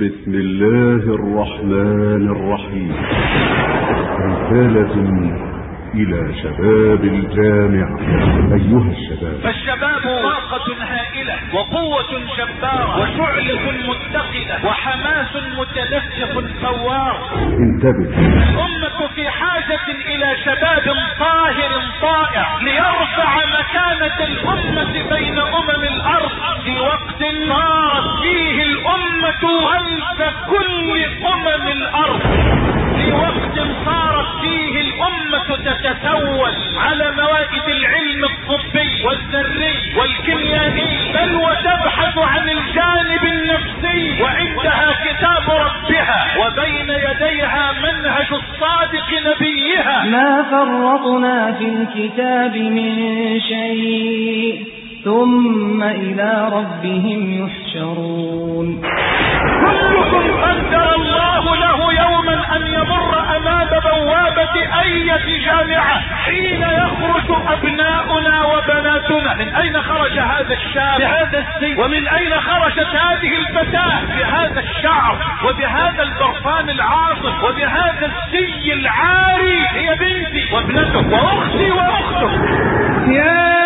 بسم الله الرحمن الرحيم. رسالة إلى شباب الجامع أيها الشباب. فالشباب طاقة هائلة وقوة جبارة وشعلة متقدة وحماس متدفق ثوار انتبه. الأمة في حاجة إلى شباب طاهر طائع ليرفع مكانة الأمة بين أمم الأرض في وقت صارت فيه الأمة خلف كل أمم الأرض. في وقت صارت فيه الأمة تتسول على موائد العلم الطبي والذري والكيميائي بل وتبحث عن الجانب النفسي وعندها كتاب ربها وبين يديها منهج الصادق نبيها. ما فرطنا في الكتاب من شيء. ثم إلى ربهم يحشرون. كلكم قدر الله له يوما أن يمر أمام بوابة أية جامعة حين يخرج أبناؤنا وبناتنا. من أين خرج هذا الشاب بهذا السي ومن أين خرجت هذه الفتاة؟ بهذا الشعر وبهذا البرفان العاصف وبهذا السي العاري. هي بنتي وابنته وأختي وأخته. يا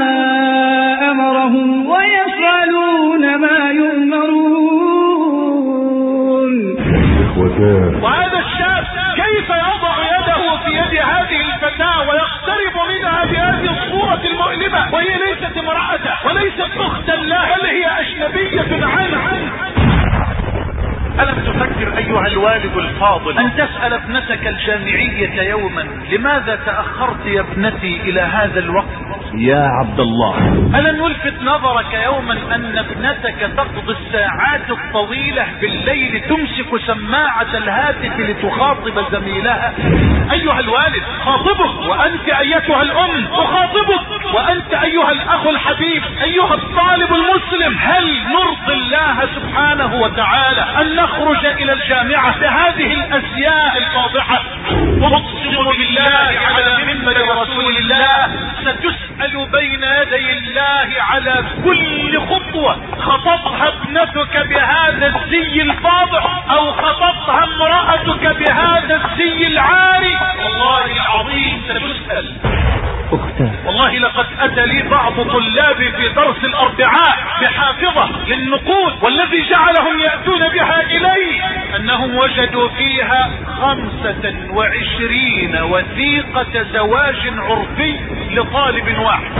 المؤلمة وهي ليست امرأته وليست أختا له بل هي أجنبية عنه ألم تفكر أيها الوالد الفاضل أن تسأل ابنتك الجامعية يوما لماذا تأخرت يا ابنتي إلى هذا الوقت؟ يا عبد الله ألم يلفت نظرك يوما أن ابنتك تقضي الساعات الطويلة بالليل تمسك سماعة الهاتف لتخاطب زميلها. أيها الوالد خاطبك وأنت أيتها الأم أخاطبك وأنت أيها الأخ الحبيب أيها الطالب المسلم. هل نرضي الله سبحانه وتعالى أن نخرج إلى الجامعة بهذه الأزياء الفاضحة؟ ونقسم بالله على منبر رسول الله ستسأل بين يدي الله على كل خطوة خططها ابنتك بهذا الزي الفاضح أو خططها امرأتك بهذا الزي العاري؟ والله العظيم ستسأل أختاه والله لقد أتى لي بعض طلابي في درس الأربعاء بحافظة للنقود والذي جعلهم يأتون بها إلي أنهم وجدوا فيها خمسة وعشرين وثيقة زواج عرفي لطالب واحد.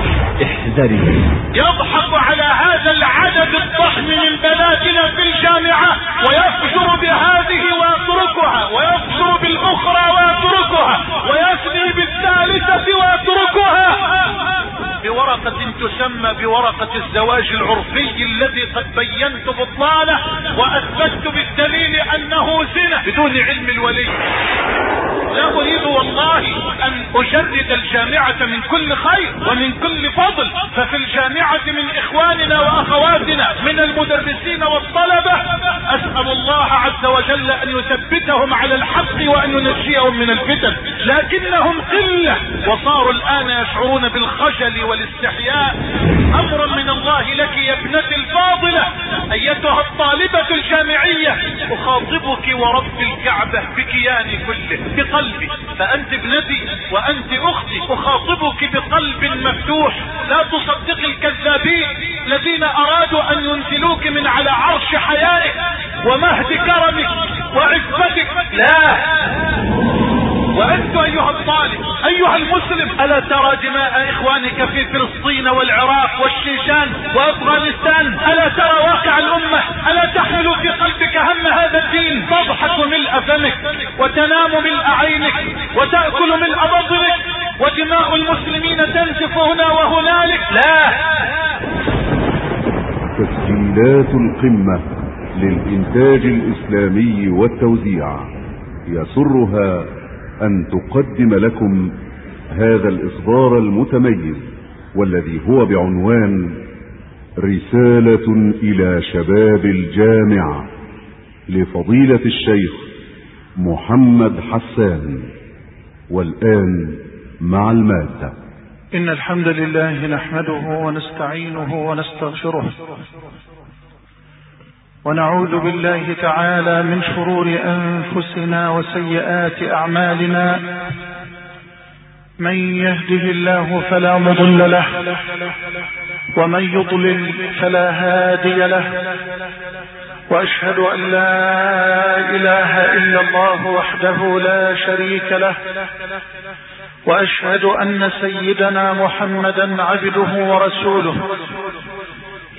احذري. يضحك على هذا العدد الضخم من بناتنا في الجامعة ويفجر بهذه ويتركها ويفجر بالأخرى ويتركها ويثني بالثالثة ويتركها ہے۔ بورقة تسمى بورقة الزواج العرفي الذي قد بينت بطلانه وأثبتت بالدليل أنه زنا. بدون علم الولي. لا أريد والله أن اجرد الجامعة من كل خير ومن كل فضل. ففي الجامعة من إخواننا وأخواتنا من المدرسين والطلبة أسأل الله عز وجل أن يثبتهم على الحق وأن ينجيهم من الفتن. لكنهم قلة. وصاروا الآن يشعرون بالخجل والاستحياء أمر من الله لك يا ابنتي الفاضلة أيتها الطالبة الجامعية أخاطبك ورب الكعبة بكياني كله بقلبي فأنت ابنتي وأنت أختي أخاطبك بقلب مفتوح لا تصدقي الكذابين الذين أرادوا أن ينزلوك من على عرش حيائك ومهد كرمك وعفتك لا. وانت أيها الطالب أيها المسلم ألا ترى دماء إخوانك في فلسطين والعراق والشيشان وأفغانستان؟ ألا ترى واقع الأمة؟ ألا تحمل في قلبك هم هذا الدين؟ تضحك ملء فمك وتنام ملء عينك وتأكل ملء بطنك ودماء المسلمين تنزف هنا وهنالك؟ لا. تسجيلات القمة للإنتاج الإسلامي والتوزيع يسرها أن تقدم لكم هذا الإصدار المتميز والذي هو بعنوان رسالة إلى شباب الجامعة لفضيلة الشيخ محمد حسان والآن مع المادة. إن الحمد لله نحمده ونستعينه ونستغفره. ونعوذ بالله تعالى من شرور أنفسنا وسيئات أعمالنا. من يهده الله فلا مضل له ومن يضلل فلا هادي له. وأشهد أن لا إله إلا الله وحده لا شريك له. وأشهد أن سيدنا محمدا عبده ورسوله.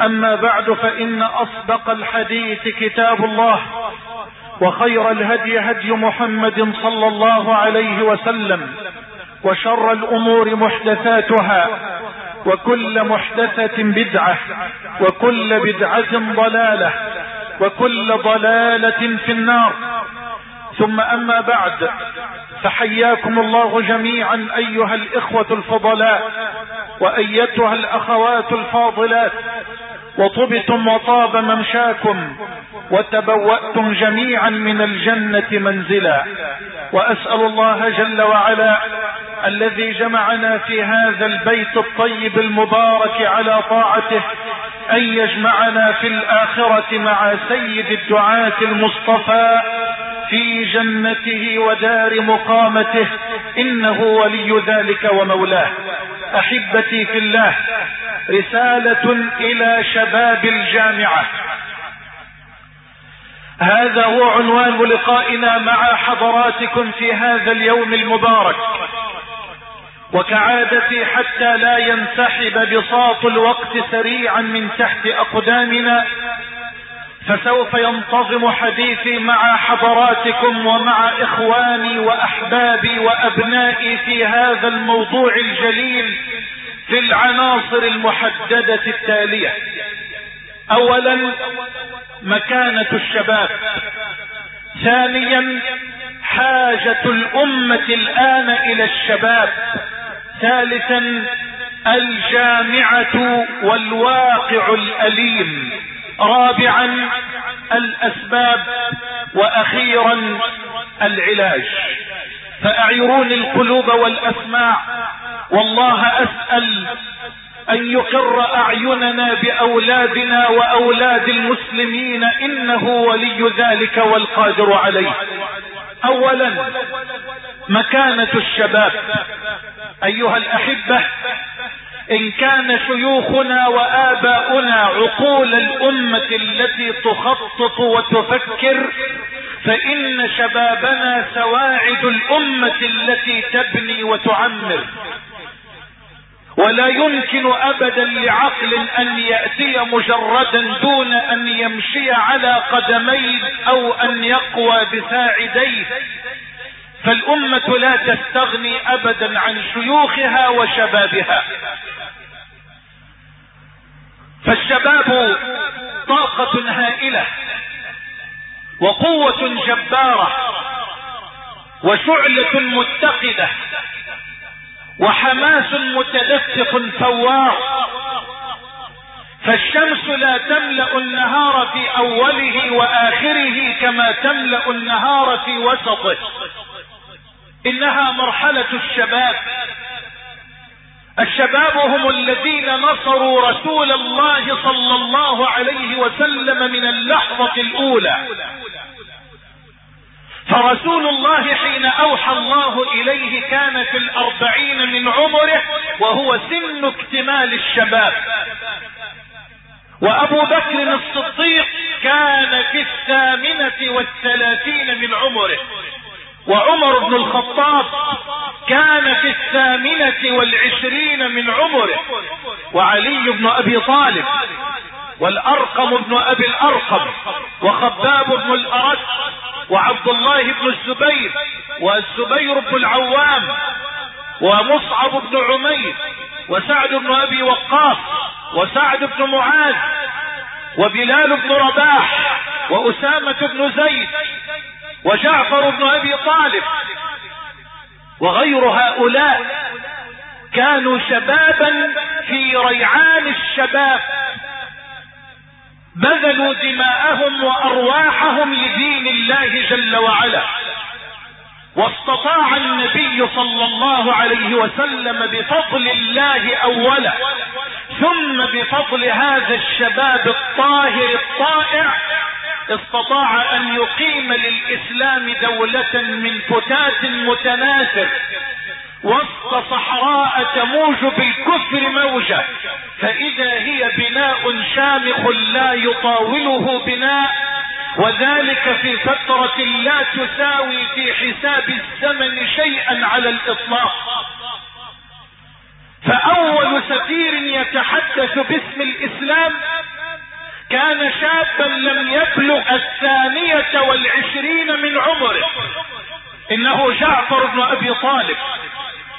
أما بعد فإن أصدق الحديث كتاب الله وخير الهدي هدي محمد صلى الله عليه وسلم وشر الأمور محدثاتها وكل محدثة بدعة وكل بدعة ضلالة وكل ضلالة في النار. ثم أما بعد فحياكم الله جميعا أيها الإخوة الفضلاء وأيتها الأخوات الفاضلات. وطبتم وطاب ممشاكم وتبوأتم جميعا من الجنة منزلا. وأسأل الله جل وعلا الذي جمعنا في هذا البيت الطيب المبارك على طاعته أن يجمعنا في الآخرة مع سيد الدعاة المصطفى في جنته ودار مقامته إنه ولي ذلك ومولاه. أحبتي في الله رسالة إلى شباب الجامعة. هذا هو عنوان لقائنا مع حضراتكم في هذا اليوم المبارك. وكعادتي حتى لا ينسحب بساط الوقت سريعا من تحت أقدامنا فسوف ينتظم حديثي مع حضراتكم ومع إخواني وأحبابي وأبنائي في هذا الموضوع الجليل في العناصر المحددة التالية. اولا مكانة الشباب. ثانيا حاجة الأمة الآن إلى الشباب. ثالثا الجامعة والواقع الأليم. رابعا الأسباب وأخيرا العلاج. فأعيروني القلوب والأسماع والله أسأل أن يقر أعيننا بأولادنا وأولاد المسلمين إنه ولي ذلك والقادر عليه. اولا مكانة الشباب. أيها الأحبة إن كان شيوخنا وآباؤنا عقول الأمة التي تخطط وتفكر فإن شبابنا سواعد الأمة التي تبني وتعمر. ولا يمكن ابدا لعقل أن يأتي مجردا دون أن يمشي على قدميه أو أن يقوى بساعديه. فالأمة لا تستغني ابدا عن شيوخها وشبابها. فالشباب طاقة هائلة وقوة جبارة وشعلة متقدة وحماس متدفق فوار. فالشمس لا تملأ النهار في أوله وآخره كما تملأ النهار في وسطه. إنها مرحلة الشباب. الشباب هم الذين نصروا رسول الله صلى الله عليه وسلم من اللحظة الأولى. فرسول الله حين أوحى الله إليه كان في الأربعين من عمره وهو سن اكتمال الشباب. وأبو بكر الصديق كان في الثامنة والثلاثين من عمره. وعمر بن الخطاب كان في الثامنة والعشرين من عمره وعلي بن أبي طالب والأرقم بن أبي الأرقم وخباب بن الارد وعبد الله بن الزبير والزبير بن العوام ومصعب بن عمير وسعد بن أبي وقاص وسعد بن معاذ وبلال بن رباح وأسامة بن زيد وجعفر بن أبي طالب وغير هؤلاء كانوا شبابا في ريعان الشباب بذلوا دماءهم وأرواحهم لدين الله جل وعلا. واستطاع النبي صلى الله عليه وسلم بفضل الله اولا ثم بفضل هذا الشباب الطاهر الطائع استطاع أن يقيم للإسلام دولة من فتات متناثر وسط صحراء تموج بالكفر موجة فإذا هي بناء شامخ لا يطاوله بناء وذلك في فترة لا تساوي في حساب الزمن شيئا على الإطلاق. فأول سفير يتحدث باسم الإسلام كان شابا لم يبلغ الثانية والعشرين من عمره. إنه جعفر بن أبي طالب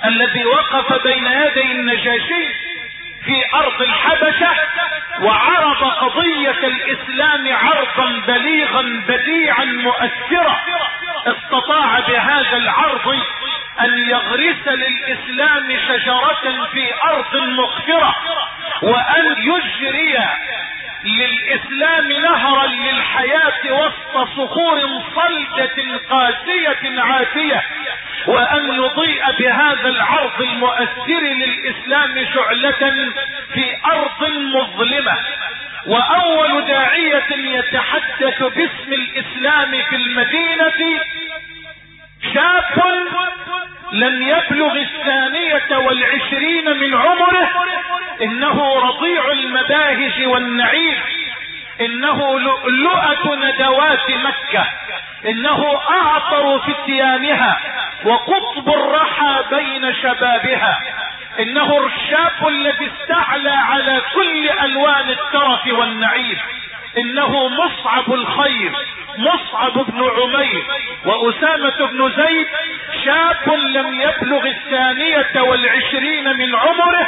الذي وقف بين يدي النجاشي في أرض الحبشة وعرض قضية الإسلام عرضا بليغا بديعا مؤثرا استطاع بهذا العرض أن يغرس للإسلام شجرة في أرض مغفرة وأن يجري للإسلام نهرا للحياة وسط صخور صلدة قاسية عاتية وأن يضيء بهذا العرض المؤثر للإسلام شعلة في أرض مظلمة. وأول داعية يتحدث باسم الإسلام في المدينة شاب لم يبلغ الثانية والعشرين من عمره إنه رضيع المباهج والنعيم إنه لؤلؤة ندوات مكة إنه أعطر فتيانها وقطب الرحى بين شبابها إنه الشاب الذي استعلى على كل ألوان الترف والنعيم. إنه مصعب الخير مصعب بن عمير وأسامة بن زيد شاب لم يبلغ الثانية والعشرين من عمره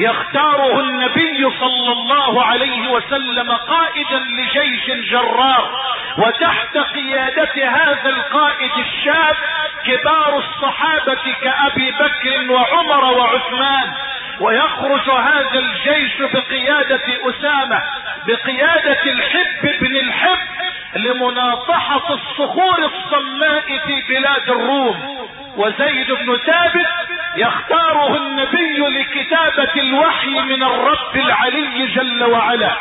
يختاره النبي صلى الله عليه وسلم قائدا لجيش جرار وتحت قيادة هذا القائد الشاب كبار الصحابة كأبي بكر وعمر وعثمان. ويخرج هذا الجيش بقيادة أسامة بقيادة الحب بن الحب. لمناطحة الصخور الصماء في بلاد الروم. وزيد بن ثابت يختاره النبي لكتابة الوحي من الرب العلي جل وعلا.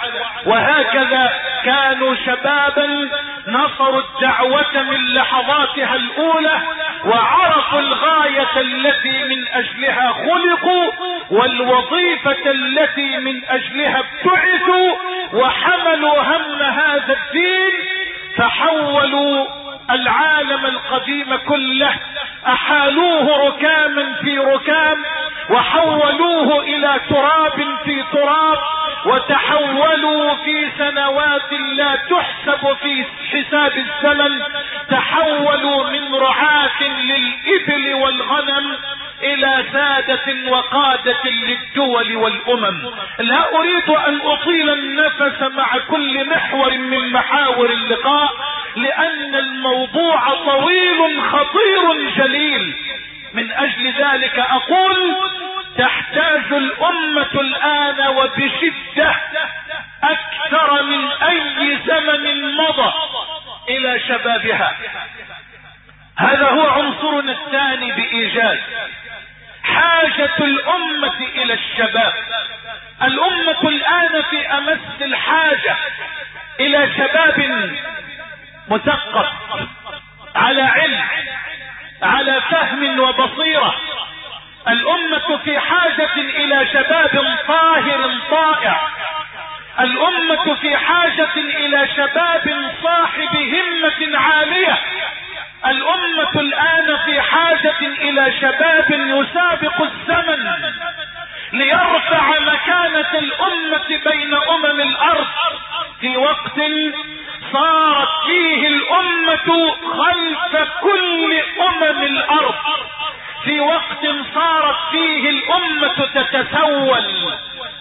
وهكذا كانوا شبابا نصروا الدعوة من لحظاتها الأولى وعرفوا الغاية التي من أجلها خلقوا والوظيفة التي من أجلها ابتعثوا وحملوا هم هذا الدين فحولوا العالم القديم كله أحالوه ركاما في ركام وحولوه إلى تراب في تراب وتحولوا في سنوات لا تحسب في حساب الزمن تحولوا من رعاة للإبل والغنم إلى سادة وقادة للدول والأمم. لا أريد أن أطيل النفس مع كل محور من محاور اللقاء لأن الموضوع طويل خطير جليل. من أجل ذلك أقول تحتاج الأمة الآن وبشدة أكثر من أي زمن مضى إلى شبابها. هذا هو عنصرنا الثاني بإيجاز حاجة الأمة إلى الشباب. الأمة الآن في أمس الحاجة إلى شباب مثقف على علم على فهم وبصيرة. الأمة في حاجة إلى شباب طاهر طائع. الأمة في حاجة إلى شباب صاحب همة عالية. الأمة الآن في حاجة إلى شباب يسابق الزمن ليرفع مكانة الأمة بين أمم الأرض. في وقت صارت فيه الأمة خلف كل أمم الأرض. في وقت صارت فيه الأمة تتسول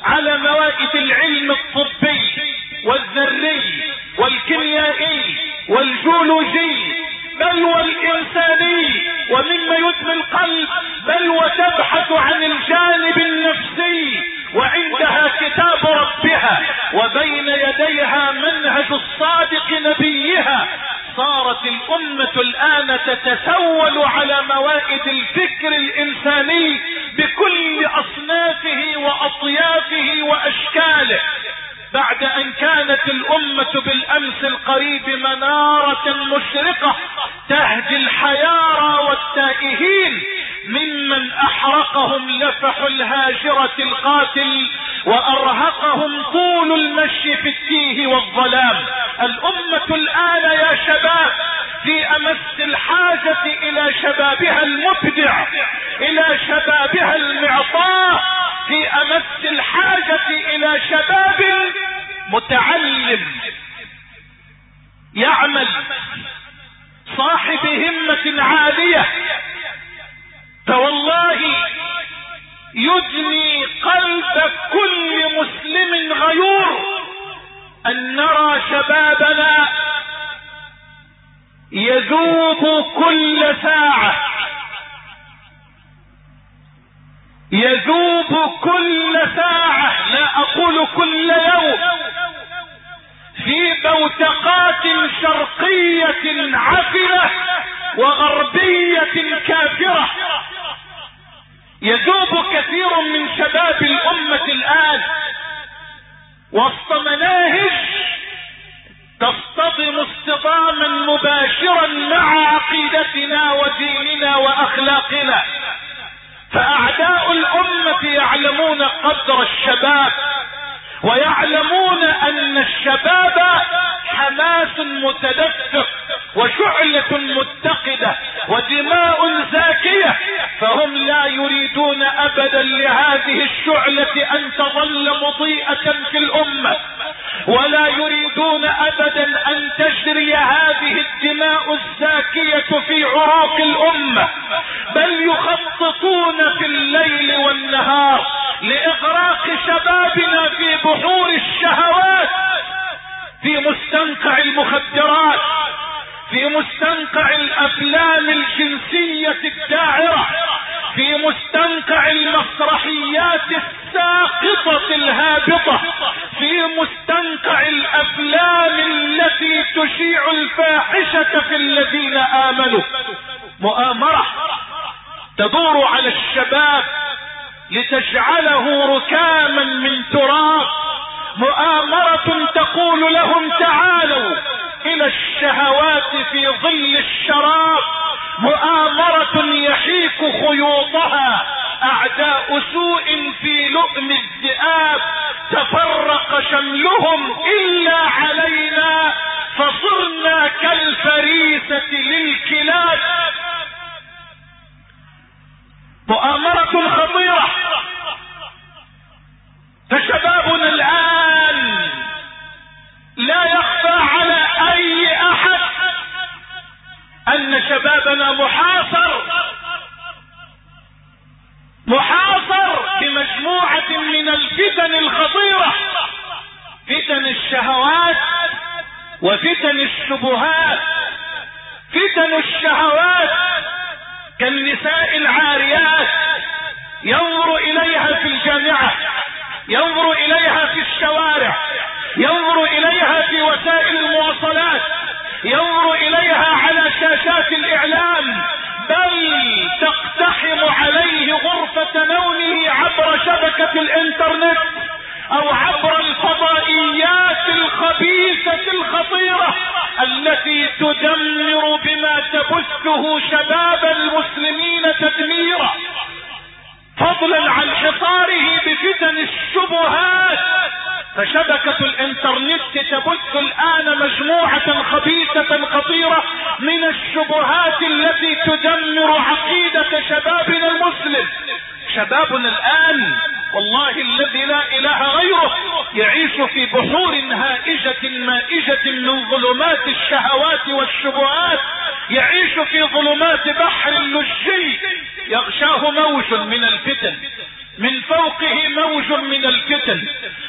على موائد العلم الطبي. والذري والكيميائي والجيولوجي بل والإنساني ومما يدمي القلب بل وتبحث عن الجانب النفسي وعندها كتاب ربها وبين يديها منهج الصادق نبيها. صارت الأمة الآن تتسول على موائد الفكر الإنساني بكل أصنافه وأطيافه وأشكاله. بعد أن كانت الأمة بالأمس القريب منارة مشرقة تهدي الحيارى والتائهين ممن أحرقهم لفح الهاجرة القاتل وأرهقهم طول المشي في التيه والظلام. الأمة الآن يا شباب في أمس الحاجة إلى شبابها المبدع إلى شبابها المعطاء في أمس الحاجة إلى شباب متعلم يعمل صاحب همة عالية. فوالله يدني قلب كل مسلم غيور أن نرى شبابنا يذوب كل ساعة. يذوب كل ساعة لا أقول كل يوم في بوتقات شرقية عفرة وغربية كافرة. يذوب كثير من شباب الأمة الآن. وسط مناهج تصطدم اصطداما مباشرا مع عقيدتنا وديننا وأخلاقنا. فأعداء الأمة يعلمون قدر الشباب ويعلمون أن الشباب حماس متدفق وشعلة متقدة ودماء زاكية فهم لا يريدون ابدا لهذه الشعلة أن تظل مضيئة في الأمة ولا يريدون ابدا أن تجري هذه الدماء الزاكية في عروق الأمة بل يخططون في الليل والنهار لإغراق شبابنا في بحور الشهوات في مستنقع المخدرات في مستنقع الأفلام الجنسية الداعرة في مستنقع المسرحيات الساقطة الهابطة في مستنقع الأفلام التي تشيع الفاحشة في الذين آمنوا. مؤامرة تدور على الشباب لتجعله ركاما من تراب مؤامرة تقول لهم تعالوا إلى الشهوات في ظل الشراب. مؤامرة يحيك خيوطها. أعداء سوء في لؤم الذئاب. تفرق شملهم إلا علينا. فصرنا كالفريسة للكلاب. مؤامرة خطيرة. فشبابنا الآن لا يخفى على أي أحد أن شبابنا محاصر محاصر بمجموعة من الفتن الخطيرة فتن الشهوات وفتن الشبهات. فتن الشهوات كالنساء العاريات ينظر إليها في الجامعة. ينظر إليها في الشوارع ينظر إليها في وسائل المواصلات ينظر إليها على شاشات الإعلام بل تقتحم عليه غرفة نومه عبر شبكة الإنترنت أو عبر الفضائيات الخبيثة الخطيرة التي تدمر بما تبثه شباب المسلمين تدميرا. فضلا عن حصاره بفتن الشبهات. فشبكة الإنترنت تبث الآن مجموعة خبيثة خطيرة من الشبهات التي تدمر عقيدة شبابنا المسلم. شبابنا الآن والله الذي لا إله غيره يعيش في بحور هائجة مائجة من ظلمات الشهوات والشبهات يعيش في ظلمات بحر اللجي يغشاه موج من الفتن. من فوقه موج من الفتن.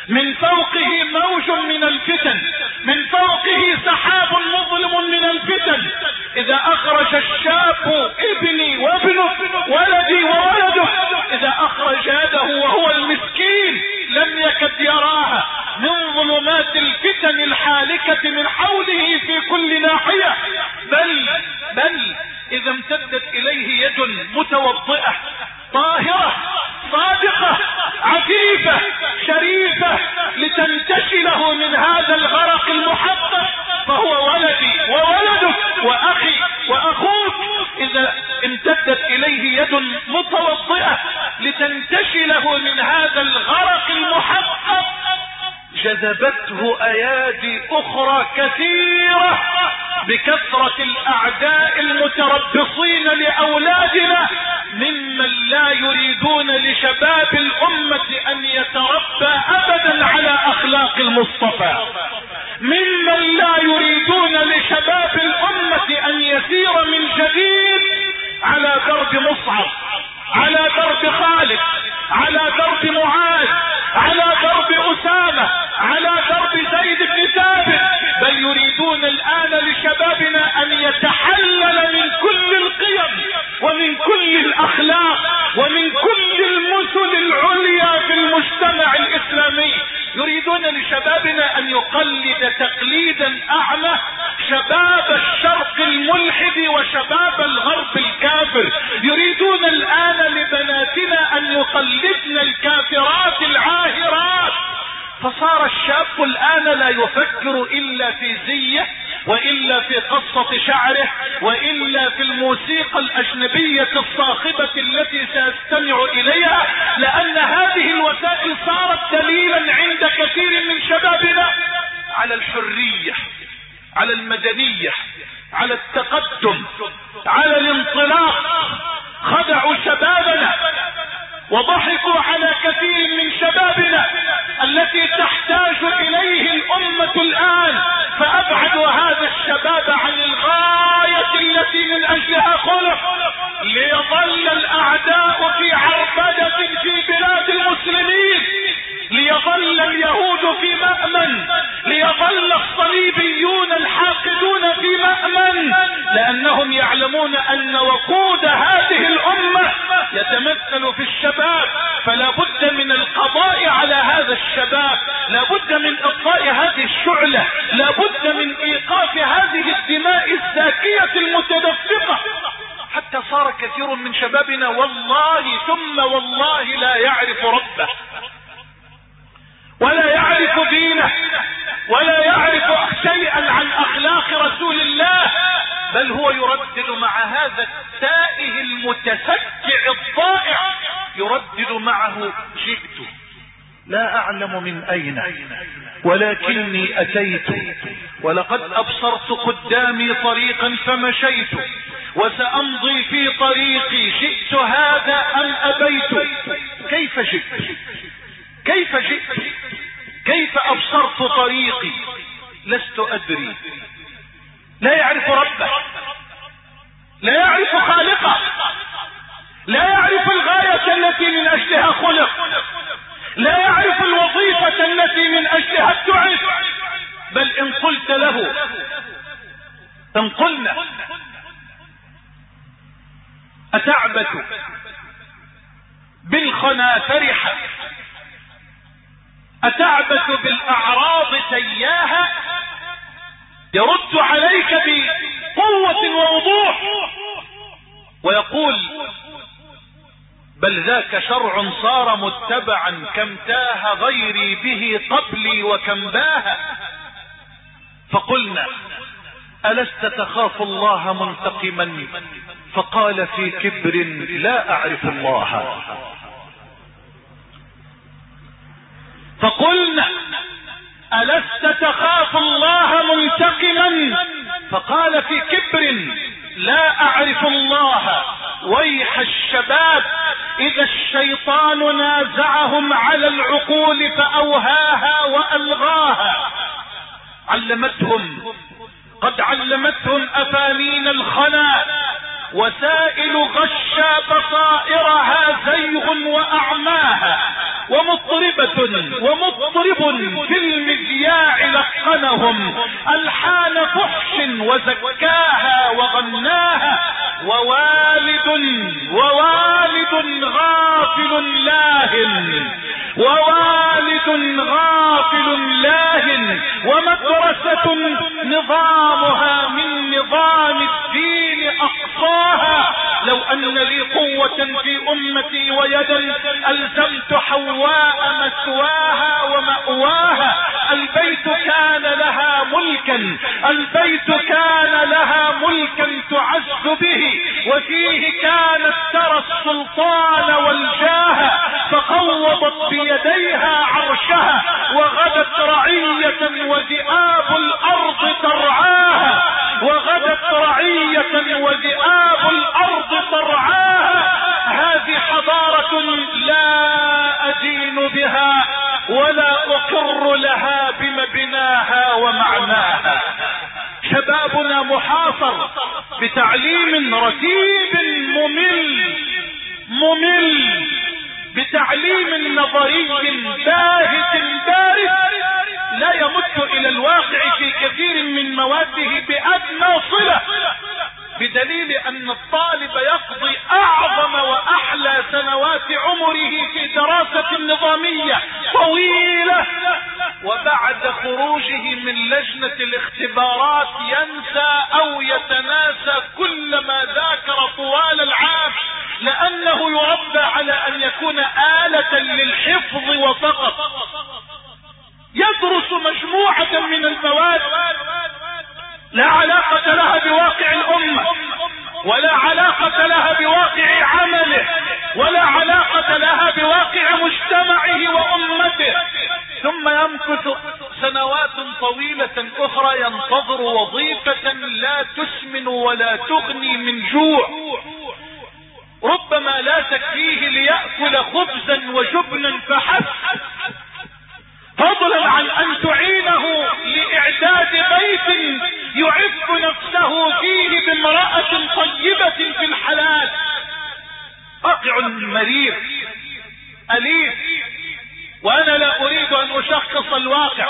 من فوقه موج من الفتن. من فوقه سحاب مظلم من الفتن. إذا أخرج الشاب ابني وابنه ولدي وولده. إذا أخرج يده وهو المسكين لم يكد يراها. من ظلمات الفتن الحالكة من حوله في كل ناحية. بل بل إذا امتدت إليه يد متوضئة. يعلمون أن وقوع أتيت ولقد أبصرت قدامي طريقا فمشيت وسأمضي في طريقي شئت هذا أم أبيت؟ الله منتقما فقال في كبر لا أعرف الله فقلنا ألست تخاف الله منتقما فقال في كبر لا أعرف الله ويح الشباب إذا الشيطان نازعهم على العقول فأوهاها وألغاها علمتهم قد علمتهم أفانين الخنا وسائل غشى بصائرها زيغ وأعماها ومطربة ومطرب في المذياع لقنهم ألحان فحش وزكاها وغناها أن تعينه لإعداد بيت يعف نفسه فيه بامرأة طيبة في الحلال. واقع مرير أليف وأنا لا أريد أن أشخص الواقع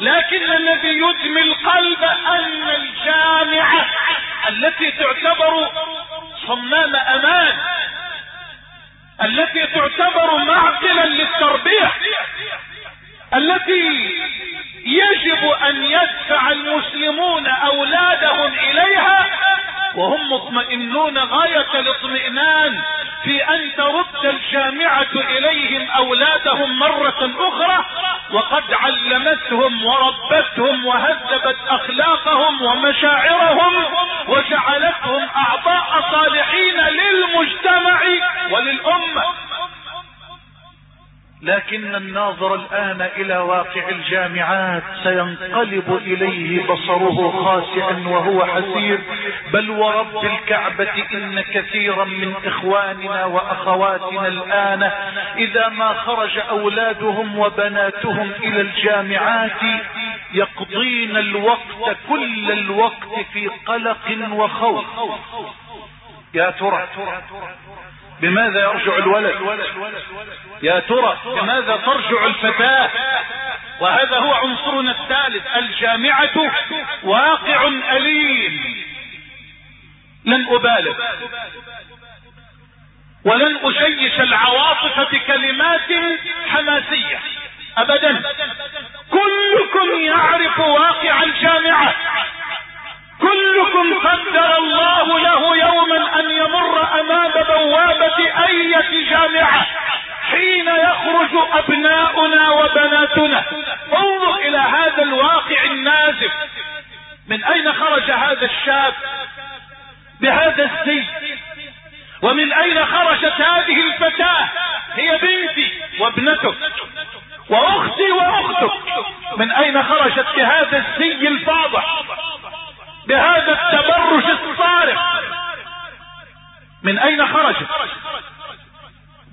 لكن الذي يدمي القلب أن الجامعة التي تعتبر صمام أمان التي تعتبر معقلا للتربية التي يجب أن يدفع المسلمون أولادهم إليها وهم مطمئنون غاية الاطمئنان في أن ترد الجامعة إليهم أولادهم مرة أخرى وقد علمتهم وربتهم وهذبت أخلاقهم ومشاعرهم وجعلتهم أعضاء صالحين للمجتمع وللأمة. لكن الناظر الآن إلى واقع الجامعات سينقلب إليه بصره خاسئا وهو حسير. بل ورب الكعبة إن كثيرا من إخواننا وأخواتنا الآن إذا ما خرج أولادهم وبناتهم إلى الجامعات يقضين الوقت كل الوقت في قلق وخوف. يا ترى بماذا يرجع الولد؟ يا ترى بماذا ترجع الفتاة؟ وهذا هو عنصرنا الثالث الجامعة واقع أليم. لن أبالغ. ولن أشيش العواطف بكلمات حماسية. أبدا. كلكم يعرف واقع الجامعة. كلكم قدر الله له يوما أن يمر أمام بوابة أية جامعة حين يخرج أبناؤنا وبناتنا. انظر إلى هذا الواقع النازف من أين خرج هذا الشاب بهذا الزي ومن أين خرجت هذه الفتاة؟ هي بنتي وابنتك وأختي وأختك. من أين خرجت بهذا الزي الفاضح؟ بهذا التبرج الصارخ. من أين خرجت؟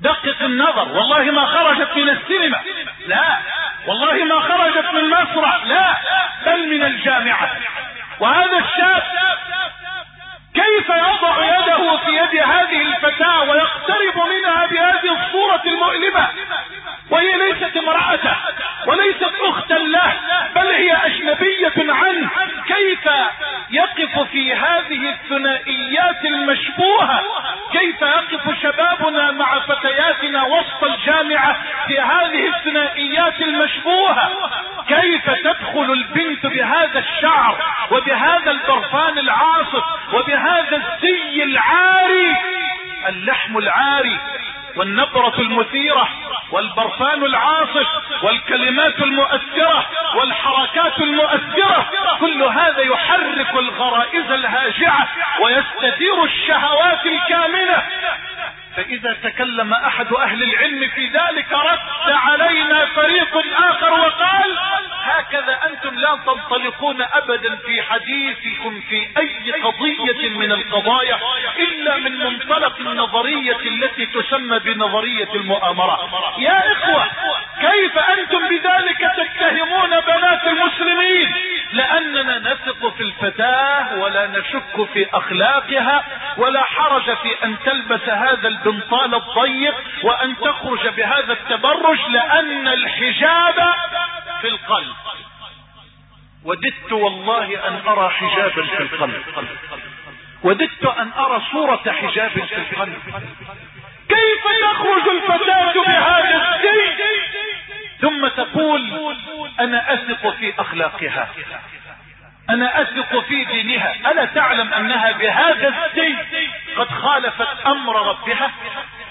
دقق النظر. والله ما خرجت من السينما. لا. والله ما خرجت من المسرح. لا. بل من الجامعة. وهذا الشاب كيف يضع يده في يد هذه الفتاة ويقترب منها بهذه الصورة المؤلمة؟ وهي ليست امرأته وليست أختا له بل هي أجنبية عنه كيف يقف في هذه الثنائيات المشبوهة كيف يقف شبابنا مع فتياتنا وسط الجامعة في هذه الثنائيات المشبوهة؟ كيف تدخل البنت بهذا الشعر وبهذا البرفان العاصف وبهذا الزي العاري اللحم العاري والنبرة المثيرة والبرفان العاصف والكلمات المؤثرة والحركات المؤثرة كل هذا يحرك الغرائز الهاجعة ويستدير الشهوات الكامنة. فإذا تكلم أحد أهل العلم في ذلك رد علينا فريق آخر وقال هكذا أنتم لا تنطلقون أبدا في حديثكم في أي قضية من القضايا إلا من منطلق النظرية التي تسمى بنظرية المؤامرة. يا إخوة كيف أنتم بذلك تتهمون بنات المسلمين؟ لأننا نثق في الفتاة ولا نشك في أخلاقها ولا حرج في أن تلبس هذا البنطال الضيق وأن تخرج بهذا التبرج لأن الحجاب في القلب. وددت والله أن أرى حجابا في القلب. وددت أن أرى صورة حجاب في القلب. كيف تخرج الفتاة بهذا الزي ثم تقول أنا أثق في أخلاقها. أنا أثق في دينها. ألا تعلم أنها بهذا الزي قد خالفت أمر ربها؟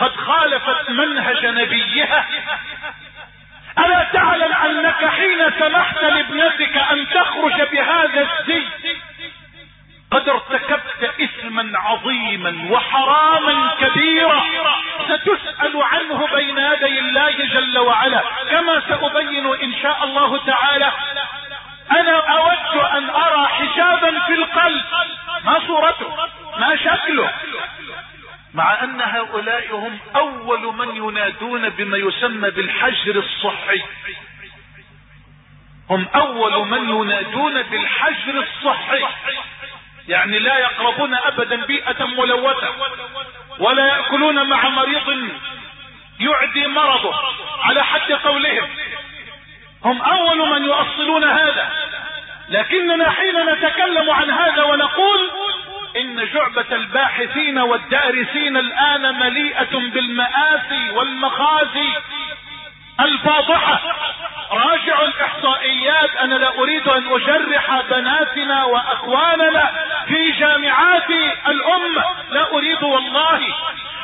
قد خالفت منهج نبيها؟ ألا تعلم أنك حين سمحت لابنتك أن تخرج بهذا الزي قد ارتكبت إثما عظيما وحراما كبيرا؟ ستسأل عنه بين يدي الله جل وعلا. كما سأبين إن شاء الله تعالى أنا أود أن أرى حجابا في القلب. ما صورته؟ ما شكله؟ مع أن هؤلاء هم أول من ينادون بما يسمى بالحجر الصحي. هم أول من ينادون بالحجر الصحي. يعني لا يقربون ابدا بيئة ملوثة ولا يأكلون مع مريض يعدي مرضه على حد قولهم. هم أول من يؤصلون هذا. لكننا حين نتكلم عن هذا ونقول إن جعبة الباحثين والدارسين الآن مليئة بالمآسي والمخازي الفاضحة. راجعوا الإحصائيات أنا لا أريد أن أجرح بناتنا وأخواننا في جامعات الأمة. لا أريد والله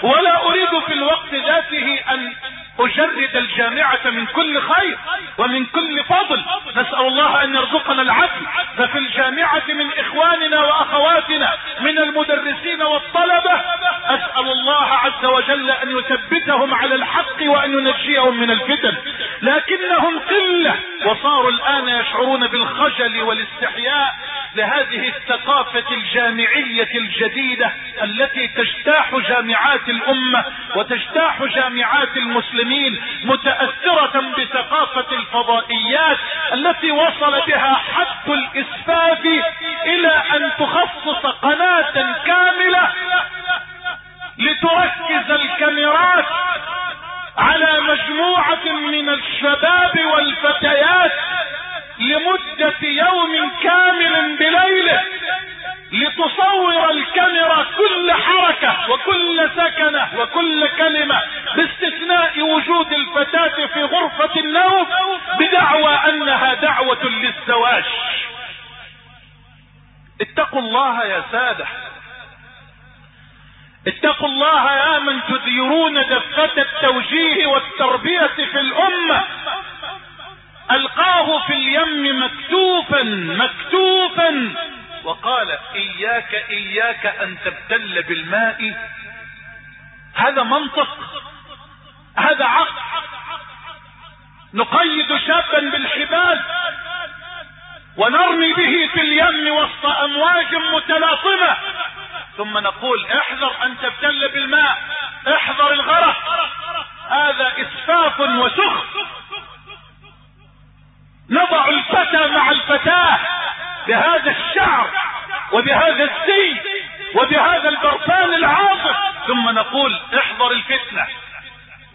ولا أريد في الوقت ذاته أن أجرد الجامعة من كل خير ومن كل فضل. نسأل الله أن يرزقنا العدل. ففي الجامعة من إخواننا وأخواتنا من المدرسين والطلبة أسأل الله عز وجل أن يثبتهم على الحق وأن ينجيهم من الفتن. لكنهم قلة وصاروا الآن يشعرون بالخجل والاستحياء لهذه الثقافة الجامعية الجديدة التي تجتاح جامعات الأمة وتجتاح جامعات المسلمين. متأثرة بثقافة الفضائيات التي وصل بها حد الاسفاف إلى أن تخصص قناة كاملة لتركز الكاميرات على مجموعة من الشباب والفتيات لمدة يوم كامل بليله لتصور الكاميرا كل حركة وكل سكنة وكل كلمة باستثناء وجود الفتاة في غرفة النوم بدعوى أنها دعوة للزواج. اتقوا الله يا سادة. اتقوا الله يا من تديرون دفة التوجيه والتربية في الأمة. ألقاه في اليم مكتوفا مكتوفا. وقال إياك إياك أن تبتل بالماء. هذا منطق هذا عقل نقيد شابا بالحبال ونرمي به في اليم وسط أمواج متلاطمة. ثم نقول احذر أن تبتل بالماء احذر الغرق. هذا إسفاف وسخف. نضع الفتى مع الفتاة. بهذا الشعر وبهذا الزي وبهذا البرفان العاطف ثم نقول احضر الفتنة.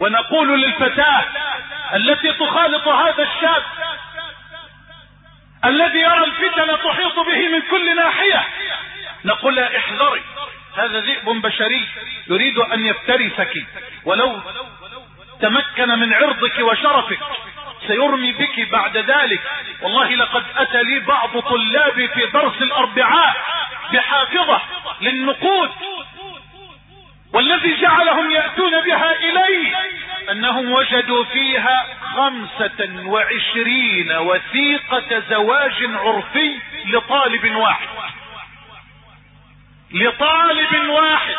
ونقول للفتاة التي تخالط هذا الشاب الذي يرى الفتن تحيط به من كل ناحية نقول احذري هذا ذئب بشري يريد أن يفترسك. ولو تمكن من عرضك وشرفك سيرمي بك بعد ذلك. والله لقد أتى لي بعض طلابي في درس الأربعاء بحافظة للنقود. والذي جعلهم يأتون بها إلي أنهم وجدوا فيها خمسة وعشرين وثيقة زواج عرفي لطالب واحد. لطالب واحد.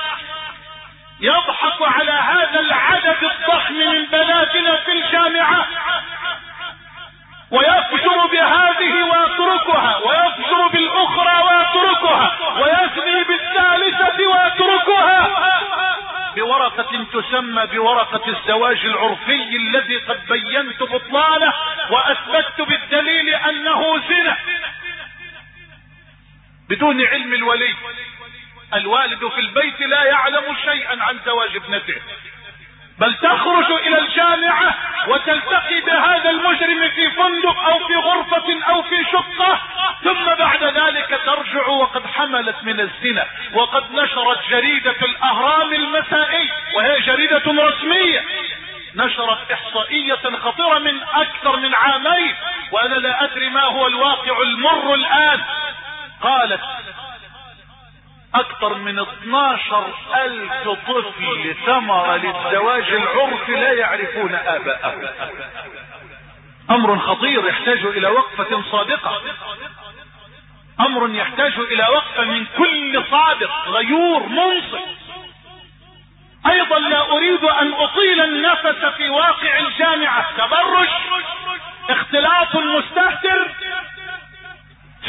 يضحك على هذا العدد الضخم من بناتنا في الجامعة ويفجر بهذه ويتركها ويفجر بالأخرى ويتركها ويثني بالثالثة ويتركها بورقة تسمى بورقة الزواج العرفي الذي قد بينت بطلانه وأثبتت بالدليل أنه زنا. بدون علم الولي الوالد في البيت لا يعلم شيئا عن زواج ابنته. بل تخرج إلى الجامعة وتلتقي بهذا المجرم في فندق أو في غرفة أو في شقة. ثم بعد ذلك ترجع وقد حملت من الزنا وقد نشرت جريدة الأهرام المسائي وهي جريدة رسمية. نشرت إحصائية خطيرة من أكثر من عامين وأنا لا أدري ما هو الواقع المر الآن. قالت أكثر من 12 ألف طفل ثمر للزواج العرفي لا يعرفون آباءهم. أمر خطير يحتاج إلى وقفة صادقة. أمر يحتاج إلى وقفة من كل صادق غيور منصف. أيضا لا أريد أن أطيل النفس في واقع الجامعة. تبرج اختلاط مستهتر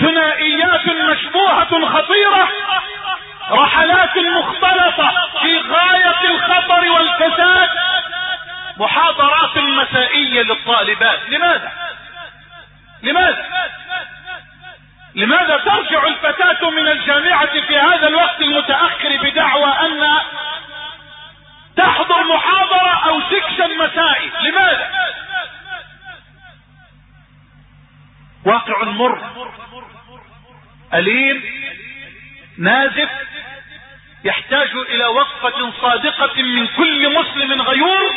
ثنائيات مشبوهة خطيرة. رحلات مختلطة في غاية الخطر والفساد محاضرات مسائية للطالبات. لماذا؟ لماذا؟ لماذا ترجع الفتاة من الجامعة في هذا الوقت المتأخر بدعوى أن تحضر محاضرة أو سكشن مسائي لماذا؟ واقع مر أليم نازف يحتاج إلى وقفة صادقة من كل مسلم غيور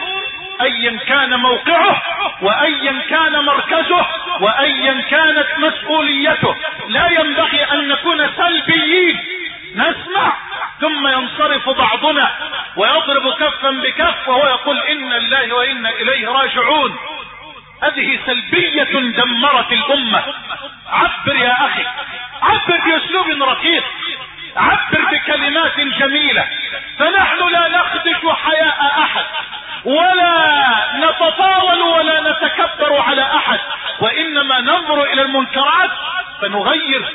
ايا كان موقعه وايا كان مركزه وايا كانت مسؤوليته. لا ينبغي أن نكون سلبيين. نسمع. ثم ينصرف بعضنا ويضرب كفا بكف وهو يقول إن الله وأنا إليه راجعون. هذه سلبية دمرت الأمة. عبر يا أخي. عبر بأسلوب رقيق. عبر بكلمات جميلة. فنحن لا نخدش حياء أحد ولا نتطاول ولا نتكبر على أحد وإنما ننظر إلى المنكرات فنغير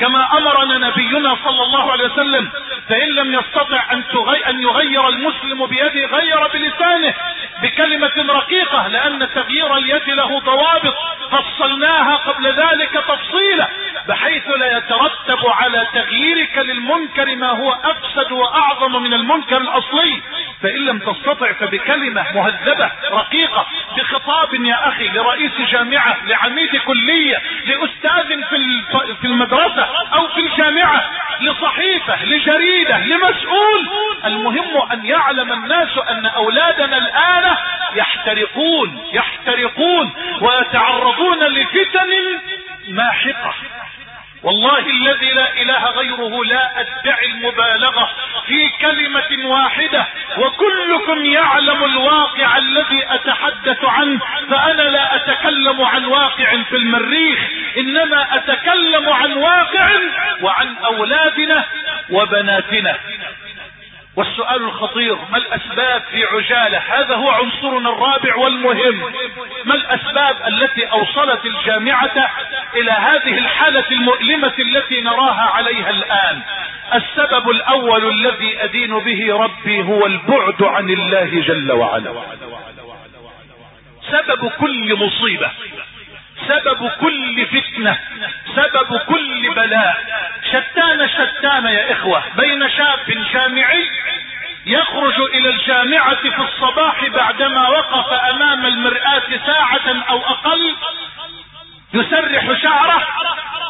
كما أمرنا نبينا صلى الله عليه وسلم فإن لم يستطع أن, أن يغير المسلم بيده غير بلسانه بكلمة رقيقة لأن تغيير اليد له ضوابط فصلناها قبل ذلك تفصيلا بحيث لا يترتب على تغييرك للمنكر ما هو أفسد وأعظم من المنكر الأصلي. فإن لم تستطع فبكلمة مهذبة رقيقة بخطاب يا أخي لرئيس جامعة لعميد كلية لأستاذ في المدرسة أو في الجامعة لصحيفة لجريدة لمسؤول. المهم أن يعلم الناس أن اولادنا والمهم ما الأسباب التي أوصلت الجامعة إلى هذه الحالة المؤلمة التي نراها عليها الآن؟ السبب الأول الذي أدين به ربي هو البعد عن الله جل وعلا. سبب كل مصيبة سبب كل فتنة سبب كل بلاء. شتان شتان يا إخوة بين شاب جامعي الجامعة في الصباح بعدما وقف أمام المرآة ساعة أو أقل يسرح شعره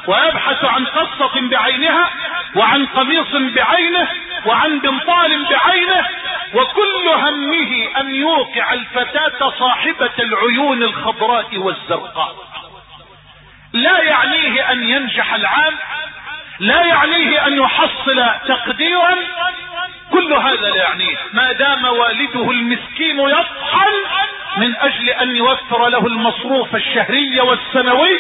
ويبحث عن قصة بعينها وعن قميص بعينه وعن بنطال بعينه وكل همه ان يوقع الفتاة صاحبة العيون الخضراء والزرقاء لا يعنيه ان ينجح العام لا يعنيه ان يحصل تقديرا كل هذا لا يعنيه ما دام والده المسكين يطحن من أجل ان يوفر المصروف الشهري والسنوي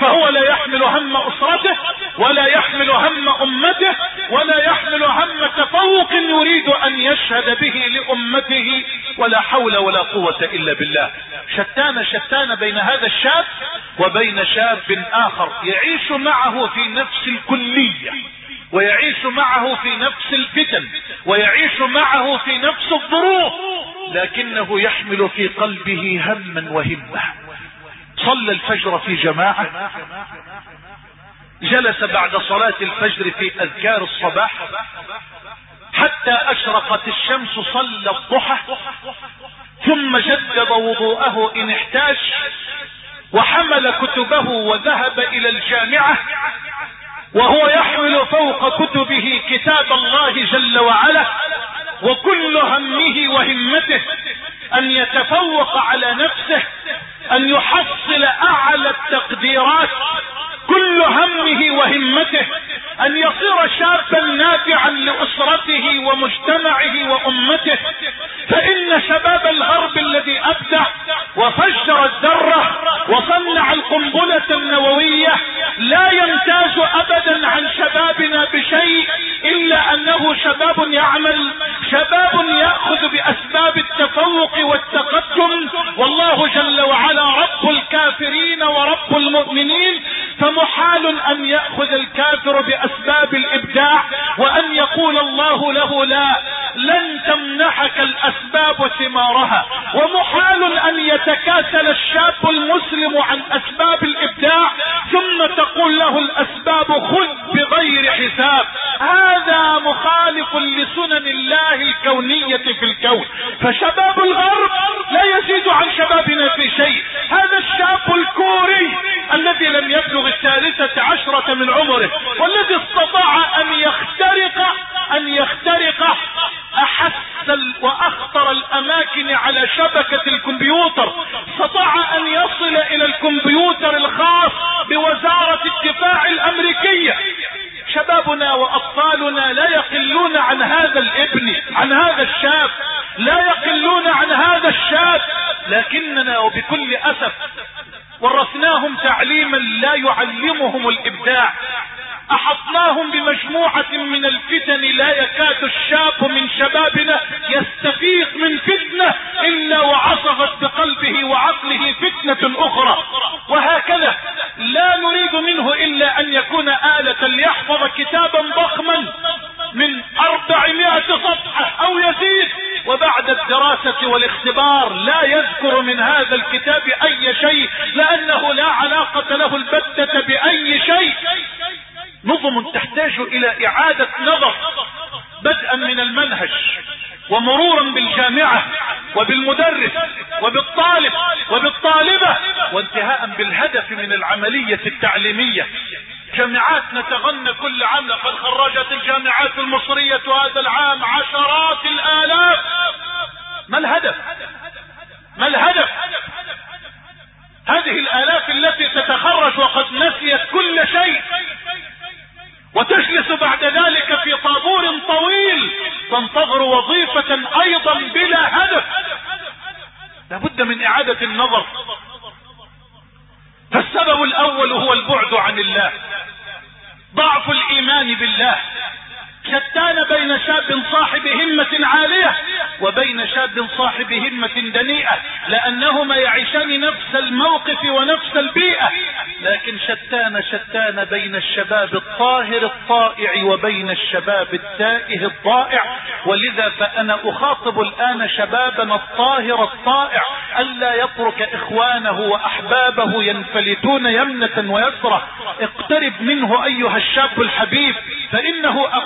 فهو لا يحمل هم أسرته ولا يحمل هم أمته ولا يحمل هم تفوق يريد أن يشهد به لأمته ولا حول ولا قوة إلا بالله. شتان شتان بين هذا الشاب وبين شاب آخر يعيش معه في نفس الكلية ويعيش معه في نفس الفتن ويعيش معه في نفس الظروف لكنه يحمل في قلبه هما وهمة. صلى الفجر في جماعة جلس بعد صلاة الفجر في أذكار الصباح حتى أشرقت الشمس صلى الضحى ثم جدد وضوءه إن احتاج وحمل كتبه وذهب إلى الجامعة وهو يحمل فوق كتبه كتاب الله جل وعلا. وكل همه وهمته أن يتفوق على نفسه أن يحصل أعلى التقديرات. كل همه وهمته أن يصير شابا نافعا لأسرته ومجتمعه وأمته. فإن شباب الغرب الذي أبدع وفجر الذرة اعادة نظر بدءا من المنهج ومرورا بالجامعة وبالمدرس وبالطالب وبالطالبة وانتهاء بالهدف من العملية التعليمية. جامعات نتغنى كل عام لقد خرجت الجامعات المصرية هذا العام عشرات الآلاف. ما الهدف؟ ما الهدف؟ هذه الآلاف التي تتخرج وقد نسيت كل شيء. وتجلس بعد ذلك في طابور طويل تنتظر وظيفة أيضا بلا هدف. لابد من إعادة النظر. فالسبب الأول هو البعد عن الله. ضعف الإيمان بالله. شتان بين شاب صاحب همة عالية وبين شاب صاحب همة دنيئة لأنهما يعيشان نفس الموقف ونفس البيئة. لكن شتان شتان بين الشباب الطاهر الطائع وبين الشباب التائه الضائع. ولذا فأنا أخاطب الآن شبابنا الطاهر الطائع ألا يترك إخوانه وأحبابه ينفلتون يمنة ويسرة. اقترب منه أيها الشاب الحبيب فإنه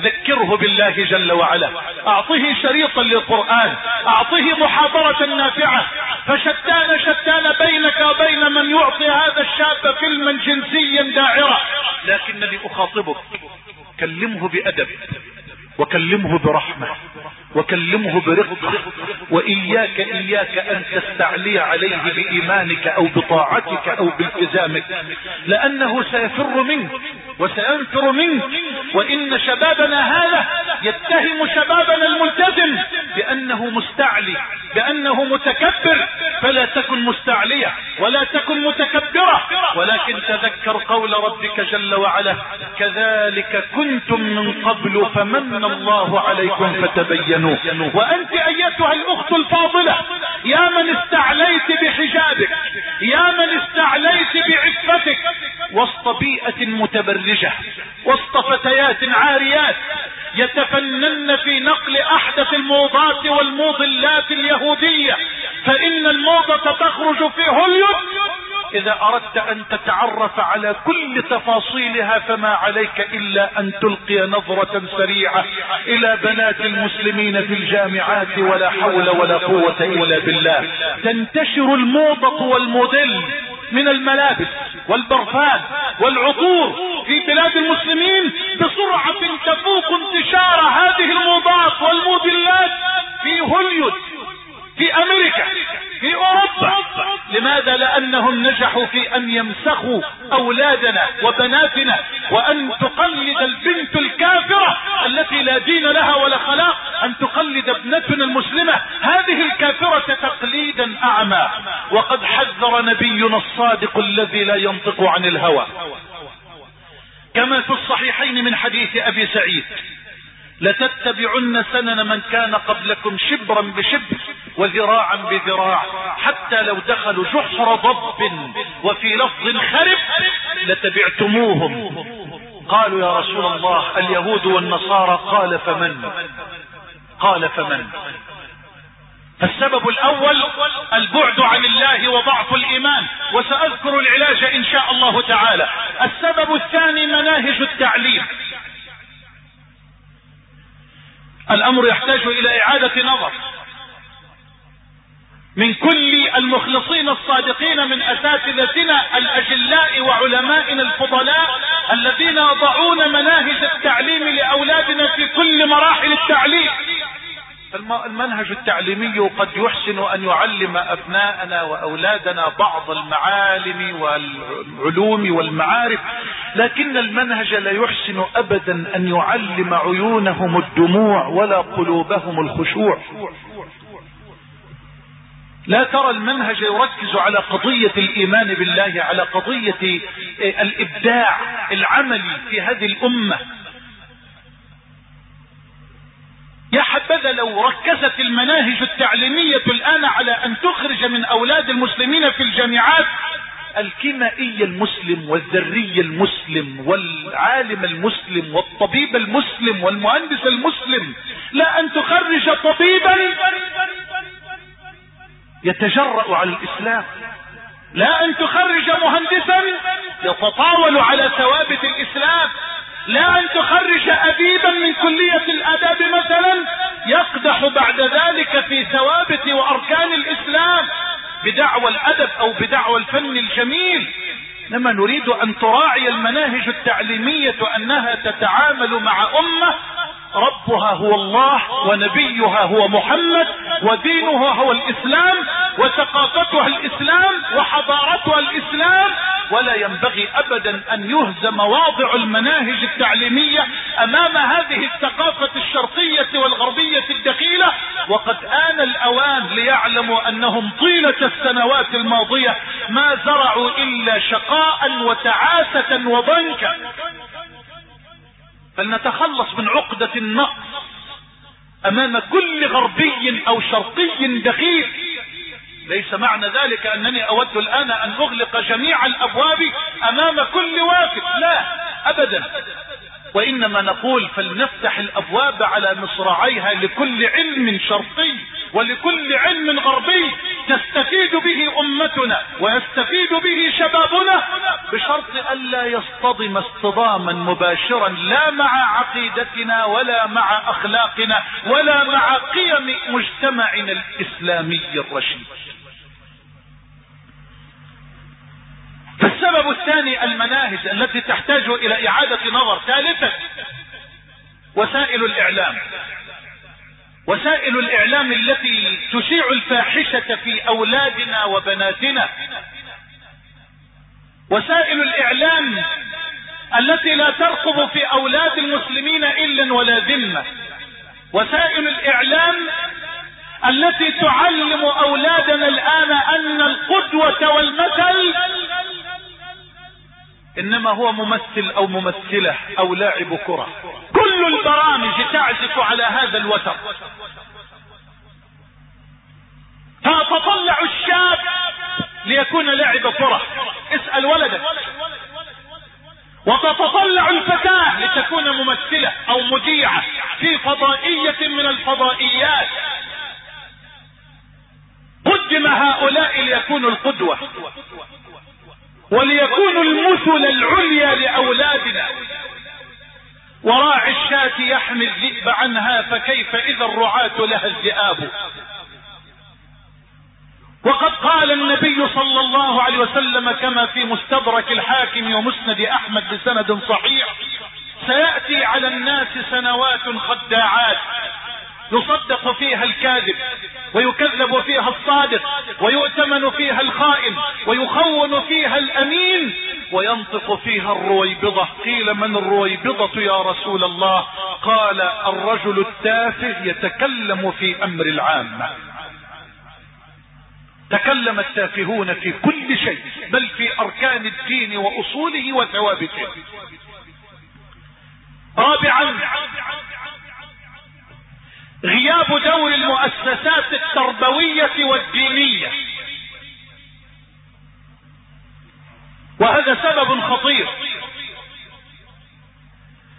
ذكره بالله جل وعلا. أعطه شريطا للقرآن أعطه محاضرة نافعة. فشتان شتان بينك وبين من يعطي هذا الشاب فيلما جنسيا داعرة لكنني أخاطبك. كلمه بأدب وكلمه برحمة. وكلمه برقة وإياك إياك أن تستعلي عليه بإيمانك أو بطاعتك أو بالتزامك لأنه سيفر منك وسينفر منك وإن شبابنا هذا يتهم شبابنا الملتزم بأنه مستعلي بأنه متكبر فلا تكن مستعلية ولا تكن متكبرة ولكن تذكر قول ربك جل وعلا كذلك كنتم من قبل فمن الله عليكم فتبينوا وأنت أيتها الأخت الفاضلة يا من استعليت بحجابك يا من استعليت بعفتك وسط بيئة متبرجة وسط فتيات عاريات يتفنن في نقل أحدث الموضات والموضلات اليهودية فإن الموضة تخرج في هوليود إذا أردت أن تتعرف على كل تفاصيلها فما عليك إلا أن تلقي نظرة سريعة إلى بنات المسلمين في الجامعات ولا حول ولا قوة إلا بالله. تنتشر الموضة والموديل من الملابس والبرفان والعطور في بلاد المسلمين بسرعة تفوق انتشار هذه الموضات والموديلات في هوليود في أمريكا. في أوروبا. لماذا؟ لأنهم نجحوا في أن يمسخوا أولادنا وبناتنا وأن تقلد البنت الكافرة التي لا دين لها ولا خلاق أن تقلد ابنتنا المسلمة. هذه الكافرة تقليدا أعمى. وقد حذر نبينا الصادق الذي لا ينطق عن الهوى. كما في الصحيحين من حديث أبي سعيد. لتتبعن سنن من كان قبلكم شبرا بشبر وذراعا بذراع حتى لو دخلوا جحر ضب وفي لفظ خرب لتبعتموهم. قالوا يا رسول الله اليهود والنصارى قال فمن؟ قال فمن؟ السبب الأول البعد عن الله وضعف الإيمان وسأذكر العلاج إن شاء الله تعالى. السبب الثاني مناهج التعليم. الأمر يحتاج إلى إعادة نظر. من كل المخلصين الصادقين من أساتذتنا الأجلاء وعلمائنا الفضلاء الذين يضعون مناهج التعليم لأولادنا في كل مراحل التعليم. المنهج التعليمي قد يحسن أن يعلم أبناءنا وأولادنا بعض المعالم والعلوم والمعارف لكن المنهج لا يحسن ابدا أن يعلم عيونهم الدموع ولا قلوبهم الخشوع. لا ترى المنهج يركز على قضية الإيمان بالله على قضية الإبداع العملي في هذه الأمة. يا حبذا لو ركزت المناهج التعليمية الآن على أن تخرج من أولاد المسلمين في الجامعات الكيمائي المسلم والذري المسلم والعالم المسلم والطبيب المسلم والمهندس المسلم لا أن تخرج طبيبا يتجرأ على الإسلام لا أن تخرج مهندسا يتطاول على ثوابت الإسلام. لا أن تخرج اديبا من كلية الأداب مثلا يقدح بعد ذلك في ثوابت وأركان الإسلام بدعوى الأدب أو بدعوى الفن الجميل. إنما نريد أن تراعي المناهج التعليمية أنها تتعامل مع أمة ربها هو الله ونبيها هو محمد ودينها هو الإسلام وثقافتها الإسلام وحضارتها الإسلام. ولا ينبغي أبدا أن يهزم واضع المناهج التعليمية أمام هذه الثقافة الشرقية والغربية الدخيلة. وقد آن الأوان ليعلموا أنهم طيلة السنوات الماضية ما زرعوا إلا شقاء وتعاسة وضنكا. فلنتخلص من عقدة النقص أمام كل غربي أو شرقي دخيل ليس معنى ذلك أنني أود الآن أن أغلق جميع الأبواب أمام كل وافد لا ابدا. وإنما نقول فلنفتح الأبواب على مصراعيها لكل علم شرقي. ولكل علم غربي تستفيد به أمتنا ويستفيد به شبابنا بشرط الا يصطدم اصطداما مباشرا لا مع عقيدتنا ولا مع أخلاقنا ولا مع قيم مجتمعنا الإسلامي الرشيد. فالسبب الثاني المناهج التي تحتاج إلى إعادة نظر ثالثا وسائل الإعلام. وسائل الإعلام التي تشيع الفاحشة في أولادنا وبناتنا. وسائل الإعلام التي لا ترقب في أولاد المسلمين إلا ولا ذمة. وسائل الإعلام التي تعلم أولادنا الآن أن القدوة والمثل إنما هو ممثل أو ممثلة أو لاعب كرة. كل البرامج تعزف على هذا الوتر. فتطلع الشاب ليكون لاعب كرة. اسأل ولدك. وتتطلع الفتاة لتكون ممثلة أو مذيعة في فضائية من الفضائيات قدم هؤلاء ليكونوا القدوة. وليكونوا المثل العليا لأولادنا. وراعي الشاة يحمي الذئب عنها فكيف إذا الرعاة لها الذئاب؟ وقد قال النبي صلى الله عليه وسلم كما في مستدرك الحاكم ومسند أحمد بسند صحيح سيأتي على الناس سنوات خداعات يصدق فيها الكاذب ويكذب فيها الصادق ويؤتمن فيها الخائن ويخون فيها الأمين وينطق فيها الرويبضة. قيل من الرويبضة يا رسول الله؟ قال الرجل التافه يتكلم في أمر العامة. تكلم التافهون في كل شيء بل في أركان الدين وأصوله وثوابته. رابعا غياب دور المؤسسات التربوية والدينية. وهذا سبب خطير.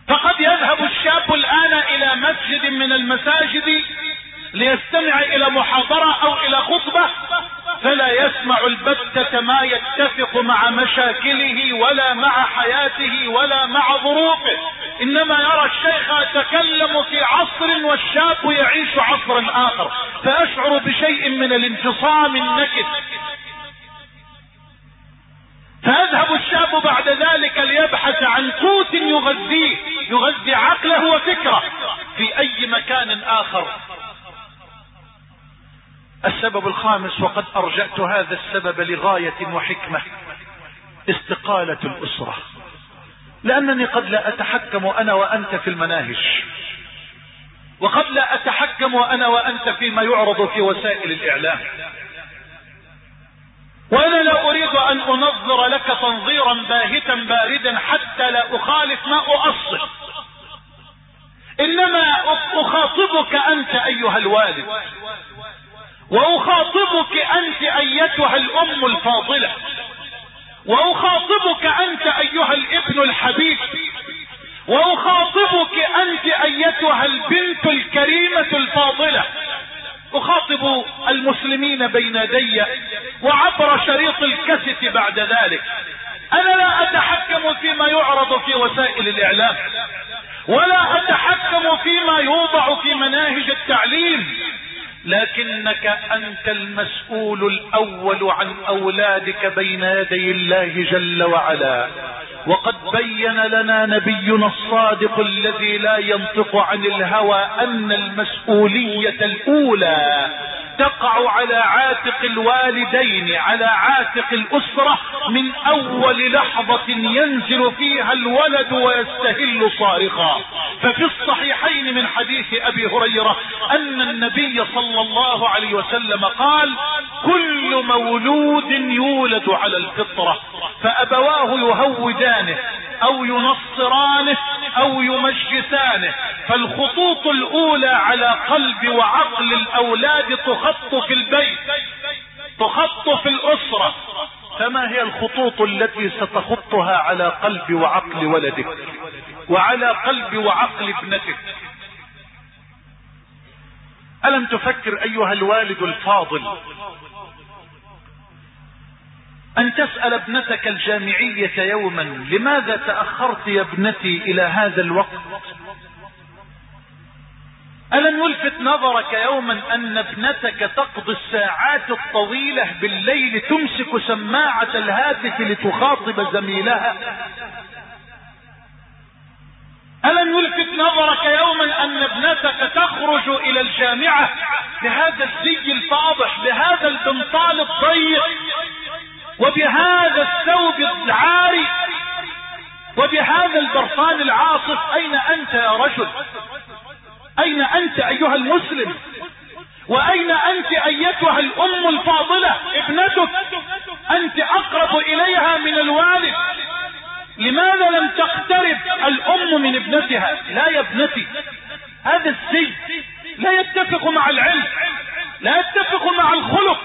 فقد يذهب الشاب الآن إلى مسجد من المساجد ليستمع إلى محاضرة أو إلى خطبة فلا يسمع البتة ما يتفق مع مشاكله ولا مع حياته ولا مع ظروفه. إنما يرى الشيخ يتكلم في عصر والشاب يعيش عصرا آخر. فيشعر بشيء من الانفصام النكد. فيذهب الشاب بعد ذلك ليبحث عن قوت يغذيه. يغذي عقله وفكره. في أي مكان آخر؟ السبب الخامس وقد أرجأت هذا السبب لغاية وحكمة استقالة الأسرة. لأنني قد لا أتحكم أنا وأنت في المناهج. وقد لا أتحكم أنا وأنت فيما يعرض في وسائل الإعلام. وأنا لا أريد أن أنظر لك تنظيرا باهتا باردا حتى لا أخالف ما أؤصل. إنما أخاطبك أنت أيها الوالد. وأخاطبك أنت أيتها الأم الفاضلة. وأخاطبك أنت أيها الابن الحبيب. وأخاطبك أنت أيتها البنت الكريمة الفاضلة. أخاطب المسلمين بين يدي وعبر شريط الكست بعد ذلك. أنا لا أتحكم فيما يعرض في وسائل الإعلام. ولا أتحكم فيما يوضع في مناهج التعليم. لكنك أنت المسؤول الأول عن أولادك بين يدي الله جل وعلا. وقد بين لنا نبينا الصادق الذي لا ينطق عن الهوى أن المسؤولية الأولى تقع على عاتق الوالدين على عاتق الأسرة من أول لحظة ينزل فيها الولد ويستهل صارخا. ففي الصحيحين من حديث أبي هريرة أن النبي صلى الله عليه وسلم قال كل مولود يولد على الفطرة فأبواه يهودانه أو ينصرانه أو يمجسانه فالخطوط الأولى على قلب وعقل الأولاد تخط في البيت تخط في الأسرة. فما هي الخطوط التي ستخطها على قلب وعقل ولدك؟ وعلى قلب وعقل ابنتك. ألم تفكر أيها الوالد الفاضل أن تسأل ابنتك الجامعية يوما لماذا تأخرت يا ابنتي إلى هذا الوقت؟ ألم يلفت نظرك يوما أن ابنتك تقضي الساعات الطويلة بالليل تمسك سماعة الهاتف لتخاطب زميلها؟ ألم يلفت نظرك يوما أن ابنتك تخرج إلى الجامعة بهذا الزي الفاضح بهذا البنطال الضيق وبهذا الثوب العاري وبهذا البرفان العاصف؟ أين أنت يا رجل؟ أين أنت أيها المسلم؟ وأين أنت أيتها الأم الفاضلة؟ ابنتك. أنت أقرب إليها من الوالد. لماذا لم تقترب الأم من ابنتها؟ لا يا ابنتي. هذا الزي لا يتفق مع العلم لا يتفق مع الخلق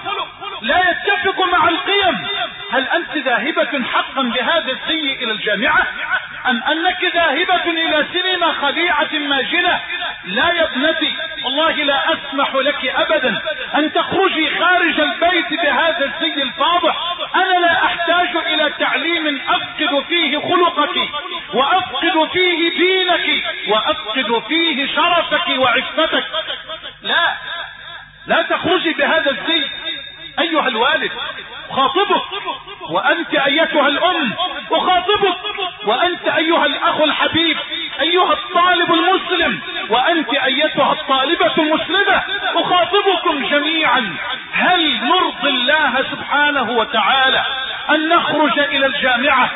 لا يتفق مع القيم. هل أنت ذاهبة حقا بهذا الزي إلى الجامعة؟ أم أنك ذاهبة إلى سينما خليعة ماجنة؟ لا يا ابنتي والله لا أسمح لك أبدا أن تخرجي خارج البيت بهذا الزي الفاضح. أنا لا أحتاج إلى تعليم أفقد فيه خلقك وأفقد فيه دينك وأفقد فيه شرفك وعفتك. لا لا تخرجي بهذا الزي أيها الوالد خاطبك وأنت أيتها الأم الجامعة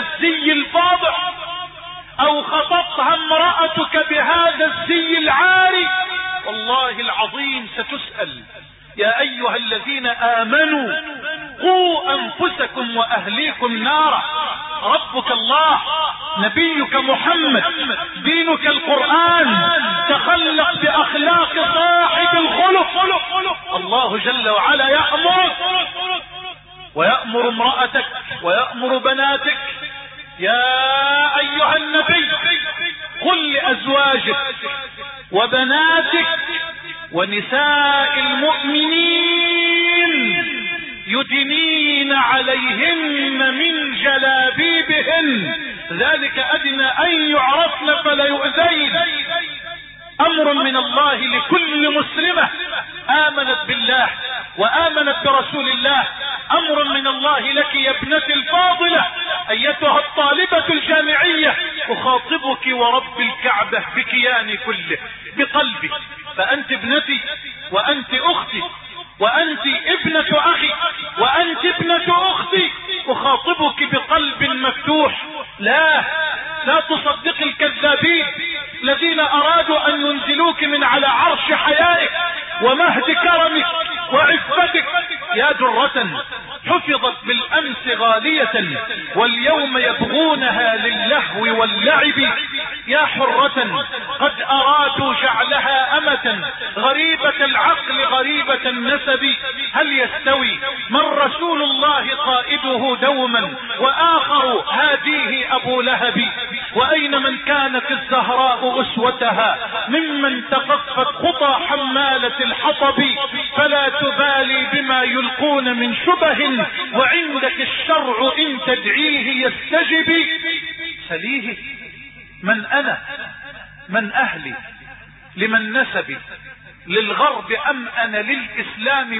بهذا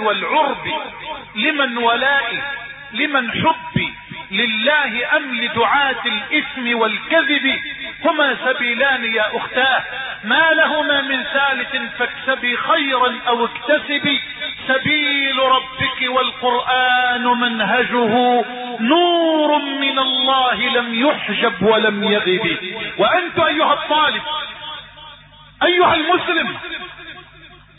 والعرب لمن ولائي لمن حبي لله ام لدعاة الإثم والكذب هما سبيلان يا أختاه. ما لهما من ثالث فاكسبي خيرا أو اكتسبي. سبيل ربك والقرآن منهجه نور من الله لم يحجب ولم يغب. وأنت أيها الطالب أيها المسلم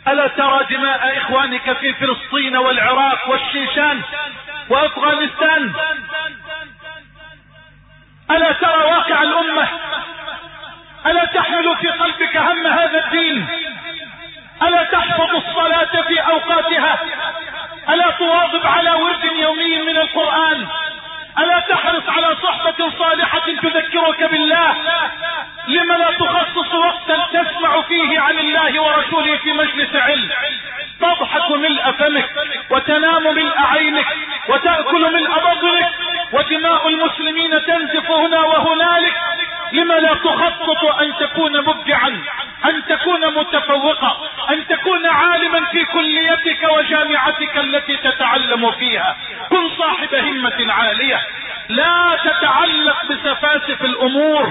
ألا ترى دماء إخوانك في فلسطين والعراق والشيشان وأفغانستان؟ ألا ترى واقع الأمة؟ ألا تحمل في قلبك هم هذا الدين؟ ألا تحفظ الصلاة في أوقاتها؟ ألا تواظب على ورد يومي من القرآن؟ ألا تحرص على صحبة صالحة تذكرك بالله؟ لم لا تخصص وقتا تسمع فيه عن الله ورسوله في مجلس علم؟ تضحك ملء فمك وتنام ملء عينك وتأكل ملء بطنك ودماء المسلمين تنزف هنا وهنالك لما لا تخطط أن تكون مبدعا أن تكون متفوقا أن تكون عالما في كليتك وجامعتك التي تتعلم فيها. كن صاحب همة عالية. لا تتعلق بسفاسف الأمور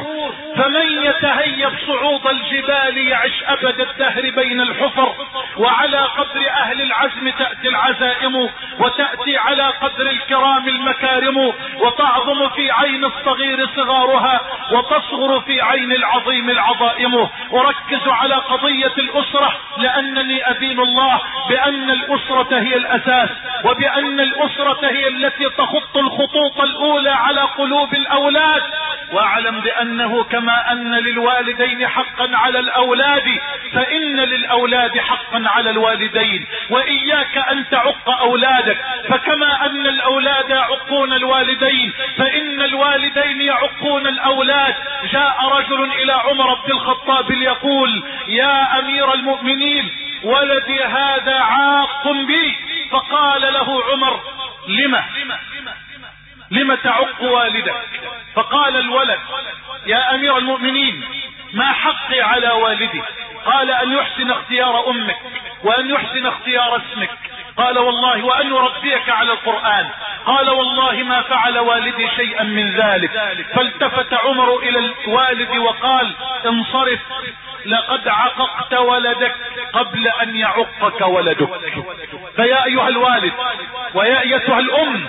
فمن يتهيب صعود الجبال يعش أبد الدهر بين الحفر وعلى قدر أهل العزم تأتي العزائم وتأتي على قدر الكرام المكارم وتعظم في عين الصغير صغارها وتصغر في عين العظيم العظائم. أركز على قضية الأسرة لأنني ادين الله بأن الأسرة هي الأساس وبأن الأسرة هي التي تخط الخطوط الأولى على قلوب الأولاد. واعلم بأنه كما أن للوالدين حقا على الأولاد فإن للأولاد حقا على الوالدين. وإياك أن تعق أولادك فكما أن الأولاد يعقون الوالدين فإن الوالدين يعقون الأولاد. جاء رجل إلى عمر بن الخطاب ليقول يا أمير المؤمنين ولدي هذا عاق بي. فقال له عمر لما لم تعق والدك؟ فقال الولد يا أمير المؤمنين ما حقي على والدي؟ قال أن يحسن اختيار أمك وأن يحسن اختيار اسمك. قال والله وأن يربيك على القرآن. قال والله ما فعل والدي شيئا من ذلك. فالتفت عمر إلى الوالد وقال انصرف لقد عققت ولدك قبل أن يعقك ولدك. فيا أيها الوالد ويا أيتها الأم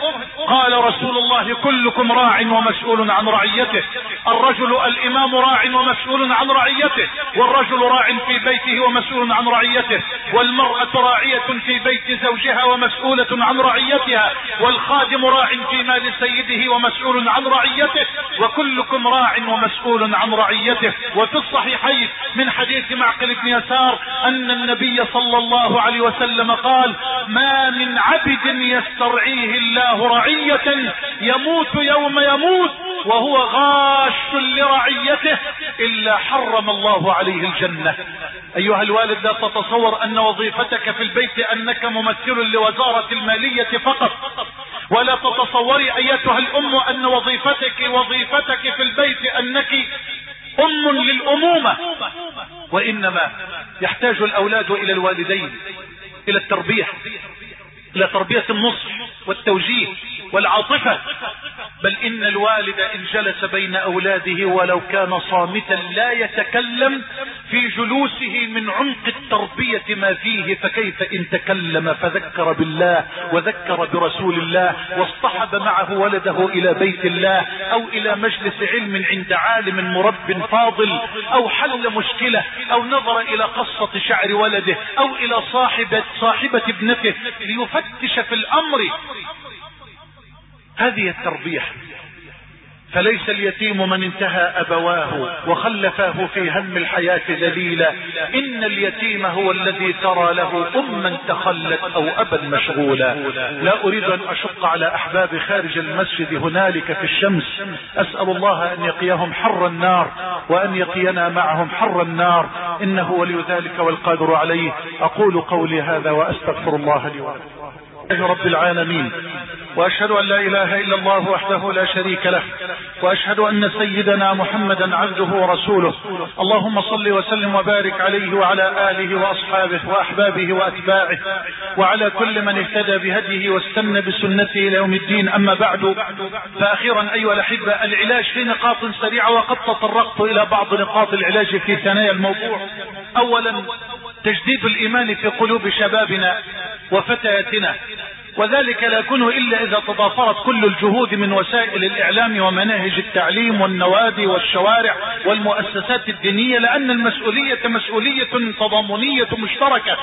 قال رسول الله كلكم راع ومسؤول عن رعيته. الرجل الإمام راع ومسؤول عن رعيته والرجل راع في بيته ومسؤول عن رعيته والمرأة راعية في بيت زوجها ومسؤولة عن رعيتها والخادم راع في مال سيده ومسؤول عن رعيته وكلكم راع ومسؤول عن رعيته. وفي الصحيحين من حديث معقل بن يسار أن النبي صلى الله عليه وسلم قال ما من عبد يسترعيه الله رعية يموت يوم يموت وهو غاش لرعيته إلا حرم الله عليه الجنة. أيها الوالد لا تتصور أن وظيفتك في البيت أنك ممثل لوزارة المالية فقط. ولا تتصوري أيتها الأم أن وظيفتك وظيفتك في البيت أنك أم للأمومة. وإنما يحتاج الأولاد إلى الوالدين إلى التربية. إلى تربية النصح والتوجيه والعاطفة. بل إن الوالد إن جلس بين أولاده ولو كان صامتا لا يتكلم في جلوسه من عمق التربية ما فيه فكيف إن تكلم فذكر بالله وذكر برسول الله واصطحب معه ولده إلى بيت الله أو إلى مجلس علم عند عالم مرب فاضل أو حل مشكلة أو نظر إلى قصة شعر ولده أو إلى صاحبة, صاحبة ابنته ليفتش في الأمر. هذه التربية. فليس اليتيم من انتهى أبواه وخلفاه في هم الحياة ذليلا. إن اليتيم هو الذي ترى له أما تخلت أو أبا مشغولا. لا أريد أن أشق على أحباب خارج المسجد هنالك في الشمس. أسأل الله أن يقيهم حر النار وأن يقينا معهم حر النار. إنه ولي ذلك والقادر عليه. أقول قولي هذا وأستغفر الله لي ولكم. رب العالمين وأشهد أن لا إله إلا الله وحده لا شريك له وأشهد أن سيدنا محمدا عبده ورسوله. اللهم صل وسلم وبارك عليه وعلى آله وأصحابه وأحبابه وأتباعه وعلى كل من اهتدى بهديه واستنى بسنته إلى يوم الدين. أما بعد فأخيرا أيها الأحبة العلاج في نقاط سريعة وقد تطرقت إلى بعض نقاط العلاج في ثنايا الموضوع. اولا تجديد الإيمان في قلوب شبابنا وفتياتنا. وذلك لا يكون إلا إذا تضافرت كل الجهود من وسائل الإعلام ومناهج التعليم والنوادي والشوارع والمؤسسات الدينية لأن المسؤولية مسؤولية تضامنية مشتركة.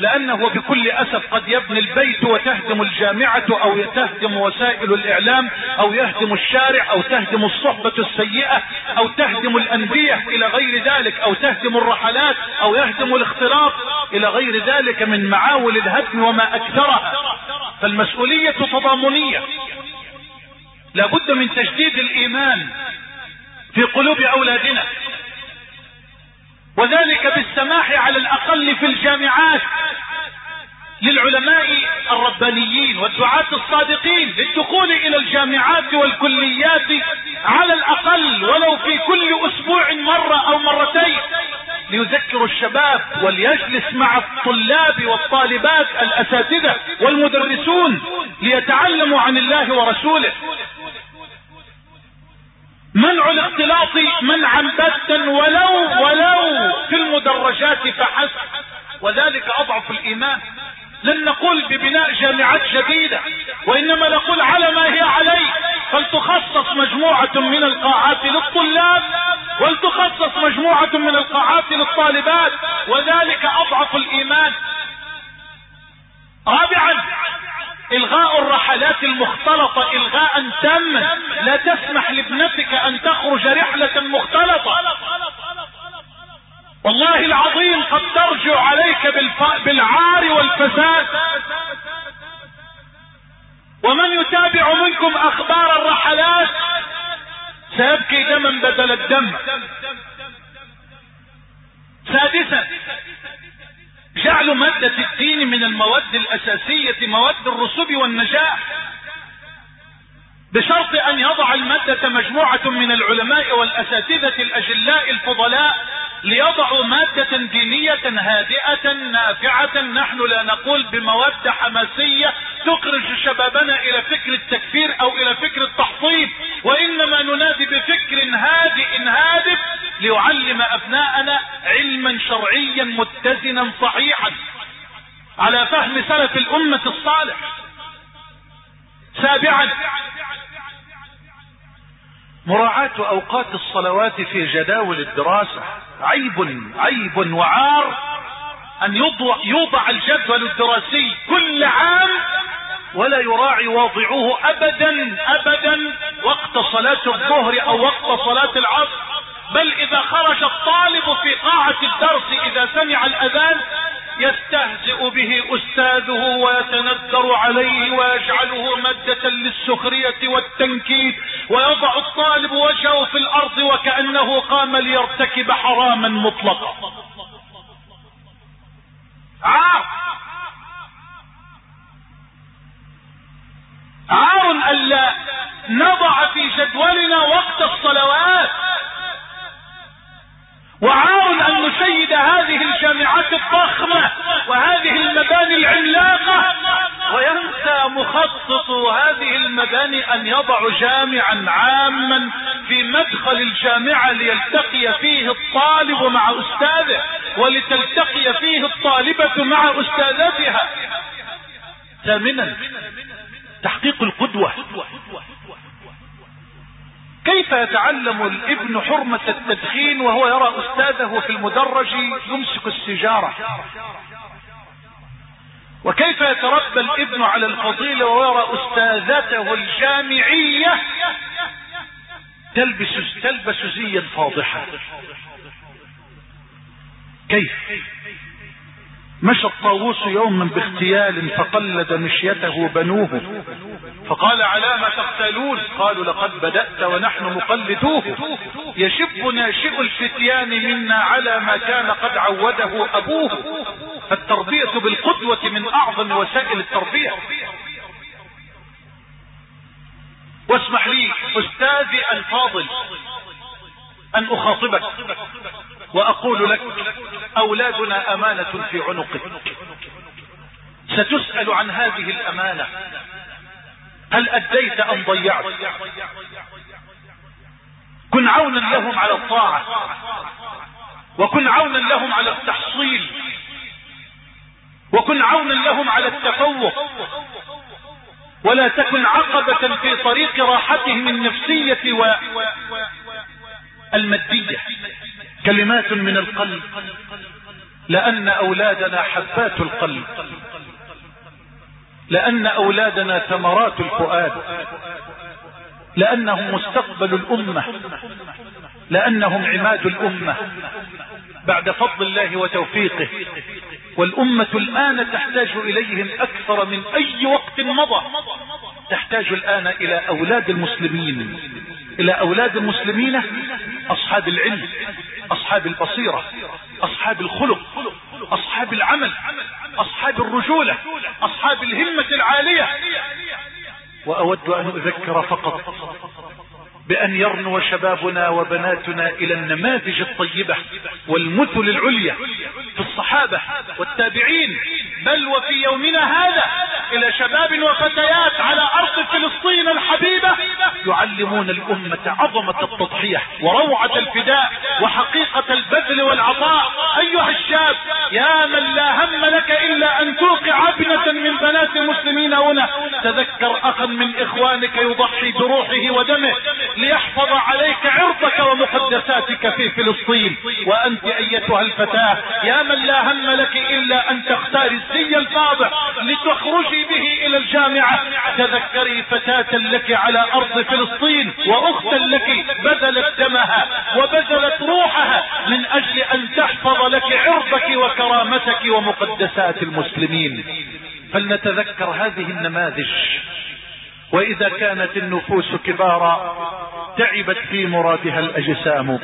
لأنه بكل أسف قد يبني البيت وتهدم الجامعة أو تهدم وسائل الإعلام أو يهدم الشارع أو تهدم الصحبة السيئة أو تهدم الأندية إلى غير ذلك أو تهدم الرحلات أو يهدم الاختلاط إلى غير ذلك من معاول الهدم وما أكثرها فالمسؤولية تضامنية. لابد من تجديد الإيمان في قلوب أولادنا. وذلك بالسماح على الأقل في الجامعات للعلماء الربانيين والدعاة الصادقين للدخول إلى الجامعات والكليات على الأقل ولو في كل أسبوع مرة أو مرتين. ليذكروا الشباب وليجلس مع الطلاب والطالبات الأساتذة والمدرسون ليتعلموا عن الله ورسوله. منع الاختلاط منعا باتا ولو ولو في المدرجات فحسب. وذلك أضعف الإيمان. لن نقول ببناء جامعات جديدة وإنما نقول على ما هي عليه. فلتخصص مجموعة من القاعات للطلاب ولتخصص مجموعة من القاعات للطالبات وذلك أضعف الإيمان. رابعا إلغاء الرحلات المختلطة الغاء تاما. لا تسمح لابنتك أن تخرج رحلة مختلطة. والله العظيم قد ترجع عليك بالعار والفساد. ومن يتابع منكم أخبار الرحلات؟ سيبكي دما بدل الدم. جعل مادة الدين من المواد الأساسية مواد الرسوب والنجاح بشرط أن يضع المادة مجموعة من العلماء والأساتذة الأجلاء الفضلاء ليضعوا مادة دينية هادئة نافعة. نحن لا نقول بمواد حماسية تخرج شبابنا إلى فكر التكفير أو إلى فكر التحطيم وإنما ننادي بفكر هادئ هادف ليعلم أبناءنا علما شرعيا متزنا صحيحا على فهم سلف الأمة الصالح. سابعا مراعاة أوقات الصلوات في جداول الدراسة. عيب عيب وعار. أن يوضع, الجدول الدراسي كل عام ولا يراعي واضعوه ابدا ابدا وقت صلاة الظهر أو وقت صلاة العصر. بل إذا خرج الطالب في قاعة الدرس إذا سمع الأذان يستهزئ به أستاذه ويتندر عليه ويجعله مادة للسخرية والتنكيد. ويضع الطالب وجهه في الأرض وكأنه قام ليرتكب حراما مطلقا. عار عار ألا نضع في جدولنا وقت الصلوات. وعار أن نشيد هذه الجامعات الضخمة وهذه المباني العملاقة. وينسى مخطط هذه المباني أن يضع جامعا عاما في مدخل الجامعة ليلتقي فيه الطالب مع أستاذه ولتلتقي فيه الطالبة مع أستاذتها. ثامنا تحقيق القدوة. كيف يتعلم الابن حرمة التدخين وهو يرى أستاذه في المدرج يمسك السجارة وكيف يتربى الابن على الفضيلة وهو يرى أستاذته الجامعية تلبس تلبس زيا فاضحا؟ كيف؟ مشى الطاووس يوما باغتيال فقلد مشيته بنوه. فقال على ما تقتلون؟ قالوا لقد بدأت ونحن مقلدوه. يشب ناشئ الفتيان منا على ما كان قد عوده أبوه. التربية بالقدوة من أعظم وسائل التربية. واسمح لي أستاذي الفاضل أن أخاطبك. وأقول لك أولادنا أمانة في عنقك. ستسأل عن هذه الأمانة. هل أديت أم ضيعت؟ كن عونا لهم على الطاعة. وكن عونا لهم على التحصيل. وكن عونا لهم على التفوق. ولا تكن عقبة في طريق راحتهم النفسية والمادية. كلمات من القلب لأن أولادنا حبات القلب لأن أولادنا ثمرات الفؤاد لأنهم مستقبل الأمة لأنهم عماد الأمة. بعد فضل الله وتوفيقه والأمة الآن تحتاج إليهم أكثر من أي وقت مضى. تحتاج الآن إلى أولاد المسلمين إلى أولاد المسلمين أصحاب العلم. أصحاب البصيرة أصحاب الخلق أصحاب العمل أصحاب الرجولة أصحاب الهمة العالية. وأود أن أذكر فقط بأن يرنو شبابنا وبناتنا إلى النماذج الطيبة والمثل العليا في الصحابة والتابعين بل وفي يومنا هذا إلى شباب وفتيات على أرض فلسطين الحبيبة يعلمون الأمة عظمة التضحية وروعة الفداء وحقيقة البذل والعطاء. أيها الشاب يا من لا هم لك إلا أن توقع ابنة من بنات المسلمين هنا. تذكر أخا من إخوانك يضحي بروحه ودمه. ليحفظ عليك عرضك ومقدساتك في فلسطين. وأنت أيتها الفتاة يا من لا هم لك إلا أن تختاري الزي الفاضح لتخرجي به إلى الجامعة. تذكري فتاة لك على أرض فلسطين وأختا لك بذلت دمها وبذلت روحها من أجل أن تحفظ لك عرضك وكرامتك ومقدسات المسلمين. فلنتذكر هذه النماذج. وإذا كانت النفوس كبارا تعبت في مرادها الأجسام.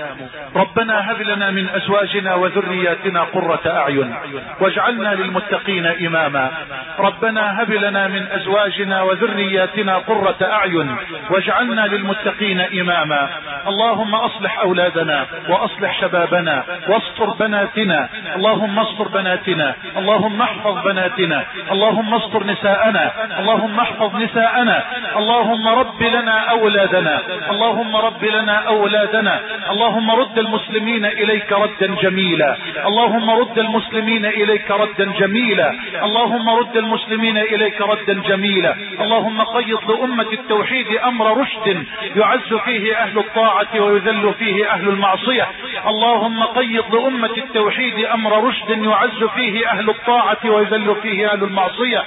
ربنا هب لنا من أزواجنا وذرياتنا قرة أعين واجعلنا للمتقين إماما. ربنا هب لنا من أزواجنا وذرياتنا قرة أعين واجعلنا للمتقين إماما. اللهم أصلح أولادنا وأصلح شبابنا واستر بناتنا. اللهم استر بناتنا. اللهم احفظ بناتنا. اللهم استر نساءنا. اللهم احفظ نساءنا. اللهم رب لنا أولادنا. اللهم رب لنا أولادنا. اللهم رد المسلمين إليك ردا جميلا. اللهم رد المسلمين إليك ردا جميلا. اللهم رد المسلمين إليك ردا جميلا. اللهم قيض لأمة التوحيد أمر رشد يعز فيه أهل الطاعة ويذل فيه أهل المعصية. اللهم قيض لأمة التوحيد أمر رشد يعز فيه أهل الطاعة ويذل فيه أهل المعصية.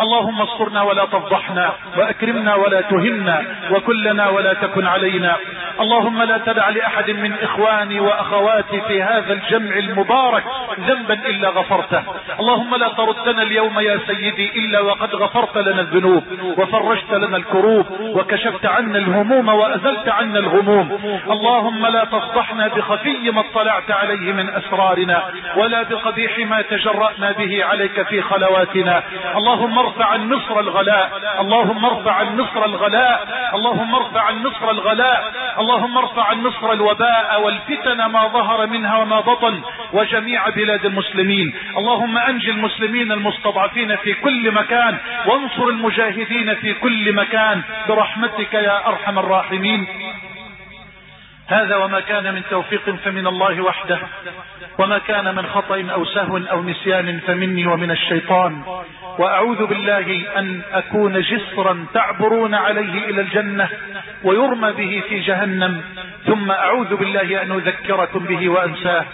اللهم استرنا ولا تفضحنا وأكرمنا ولا تهنا وكلنا ولا تكن علينا اللهم لا تدع لأحد من إخواني وأخواتي في هذا الجمع المبارك ذنبا إلا غفرته. اللهم لا تردنا اليوم يا سيدي إلا وقد غفرت لنا الذنوب وفرجت لنا الكروب وكشفت عنا الهموم وأزلت عنا الغموم. اللهم لا تفضحنا بخفي ما اطلعت عليه من أسرارنا ولا بقبيح ما تجرأنا به عليك في خلواتنا. اللهم ارفع مصر الغلاء. اللهم ارفع مصر الغلاء. اللهم ارفع مصر الغلاء. اللهم ارفع عن مصر الوباء والفتن ما ظهر منها وما بطن وجميع بلاد المسلمين. اللهم أنجي المسلمين المستضعفين في كل مكان وانصر المجاهدين في كل مكان. برحمتك يا أرحم الراحمين. هذا وما كان من توفيق فمن الله وحده وما كان من خطأ أو سهو أو نسيان فمني ومن الشيطان. وأعوذ بالله أن أكون جسرا تعبرون عليه إلى الجنة ويرمى به في جهنم ثم أعوذ بالله أن أذكركم به وأنساه.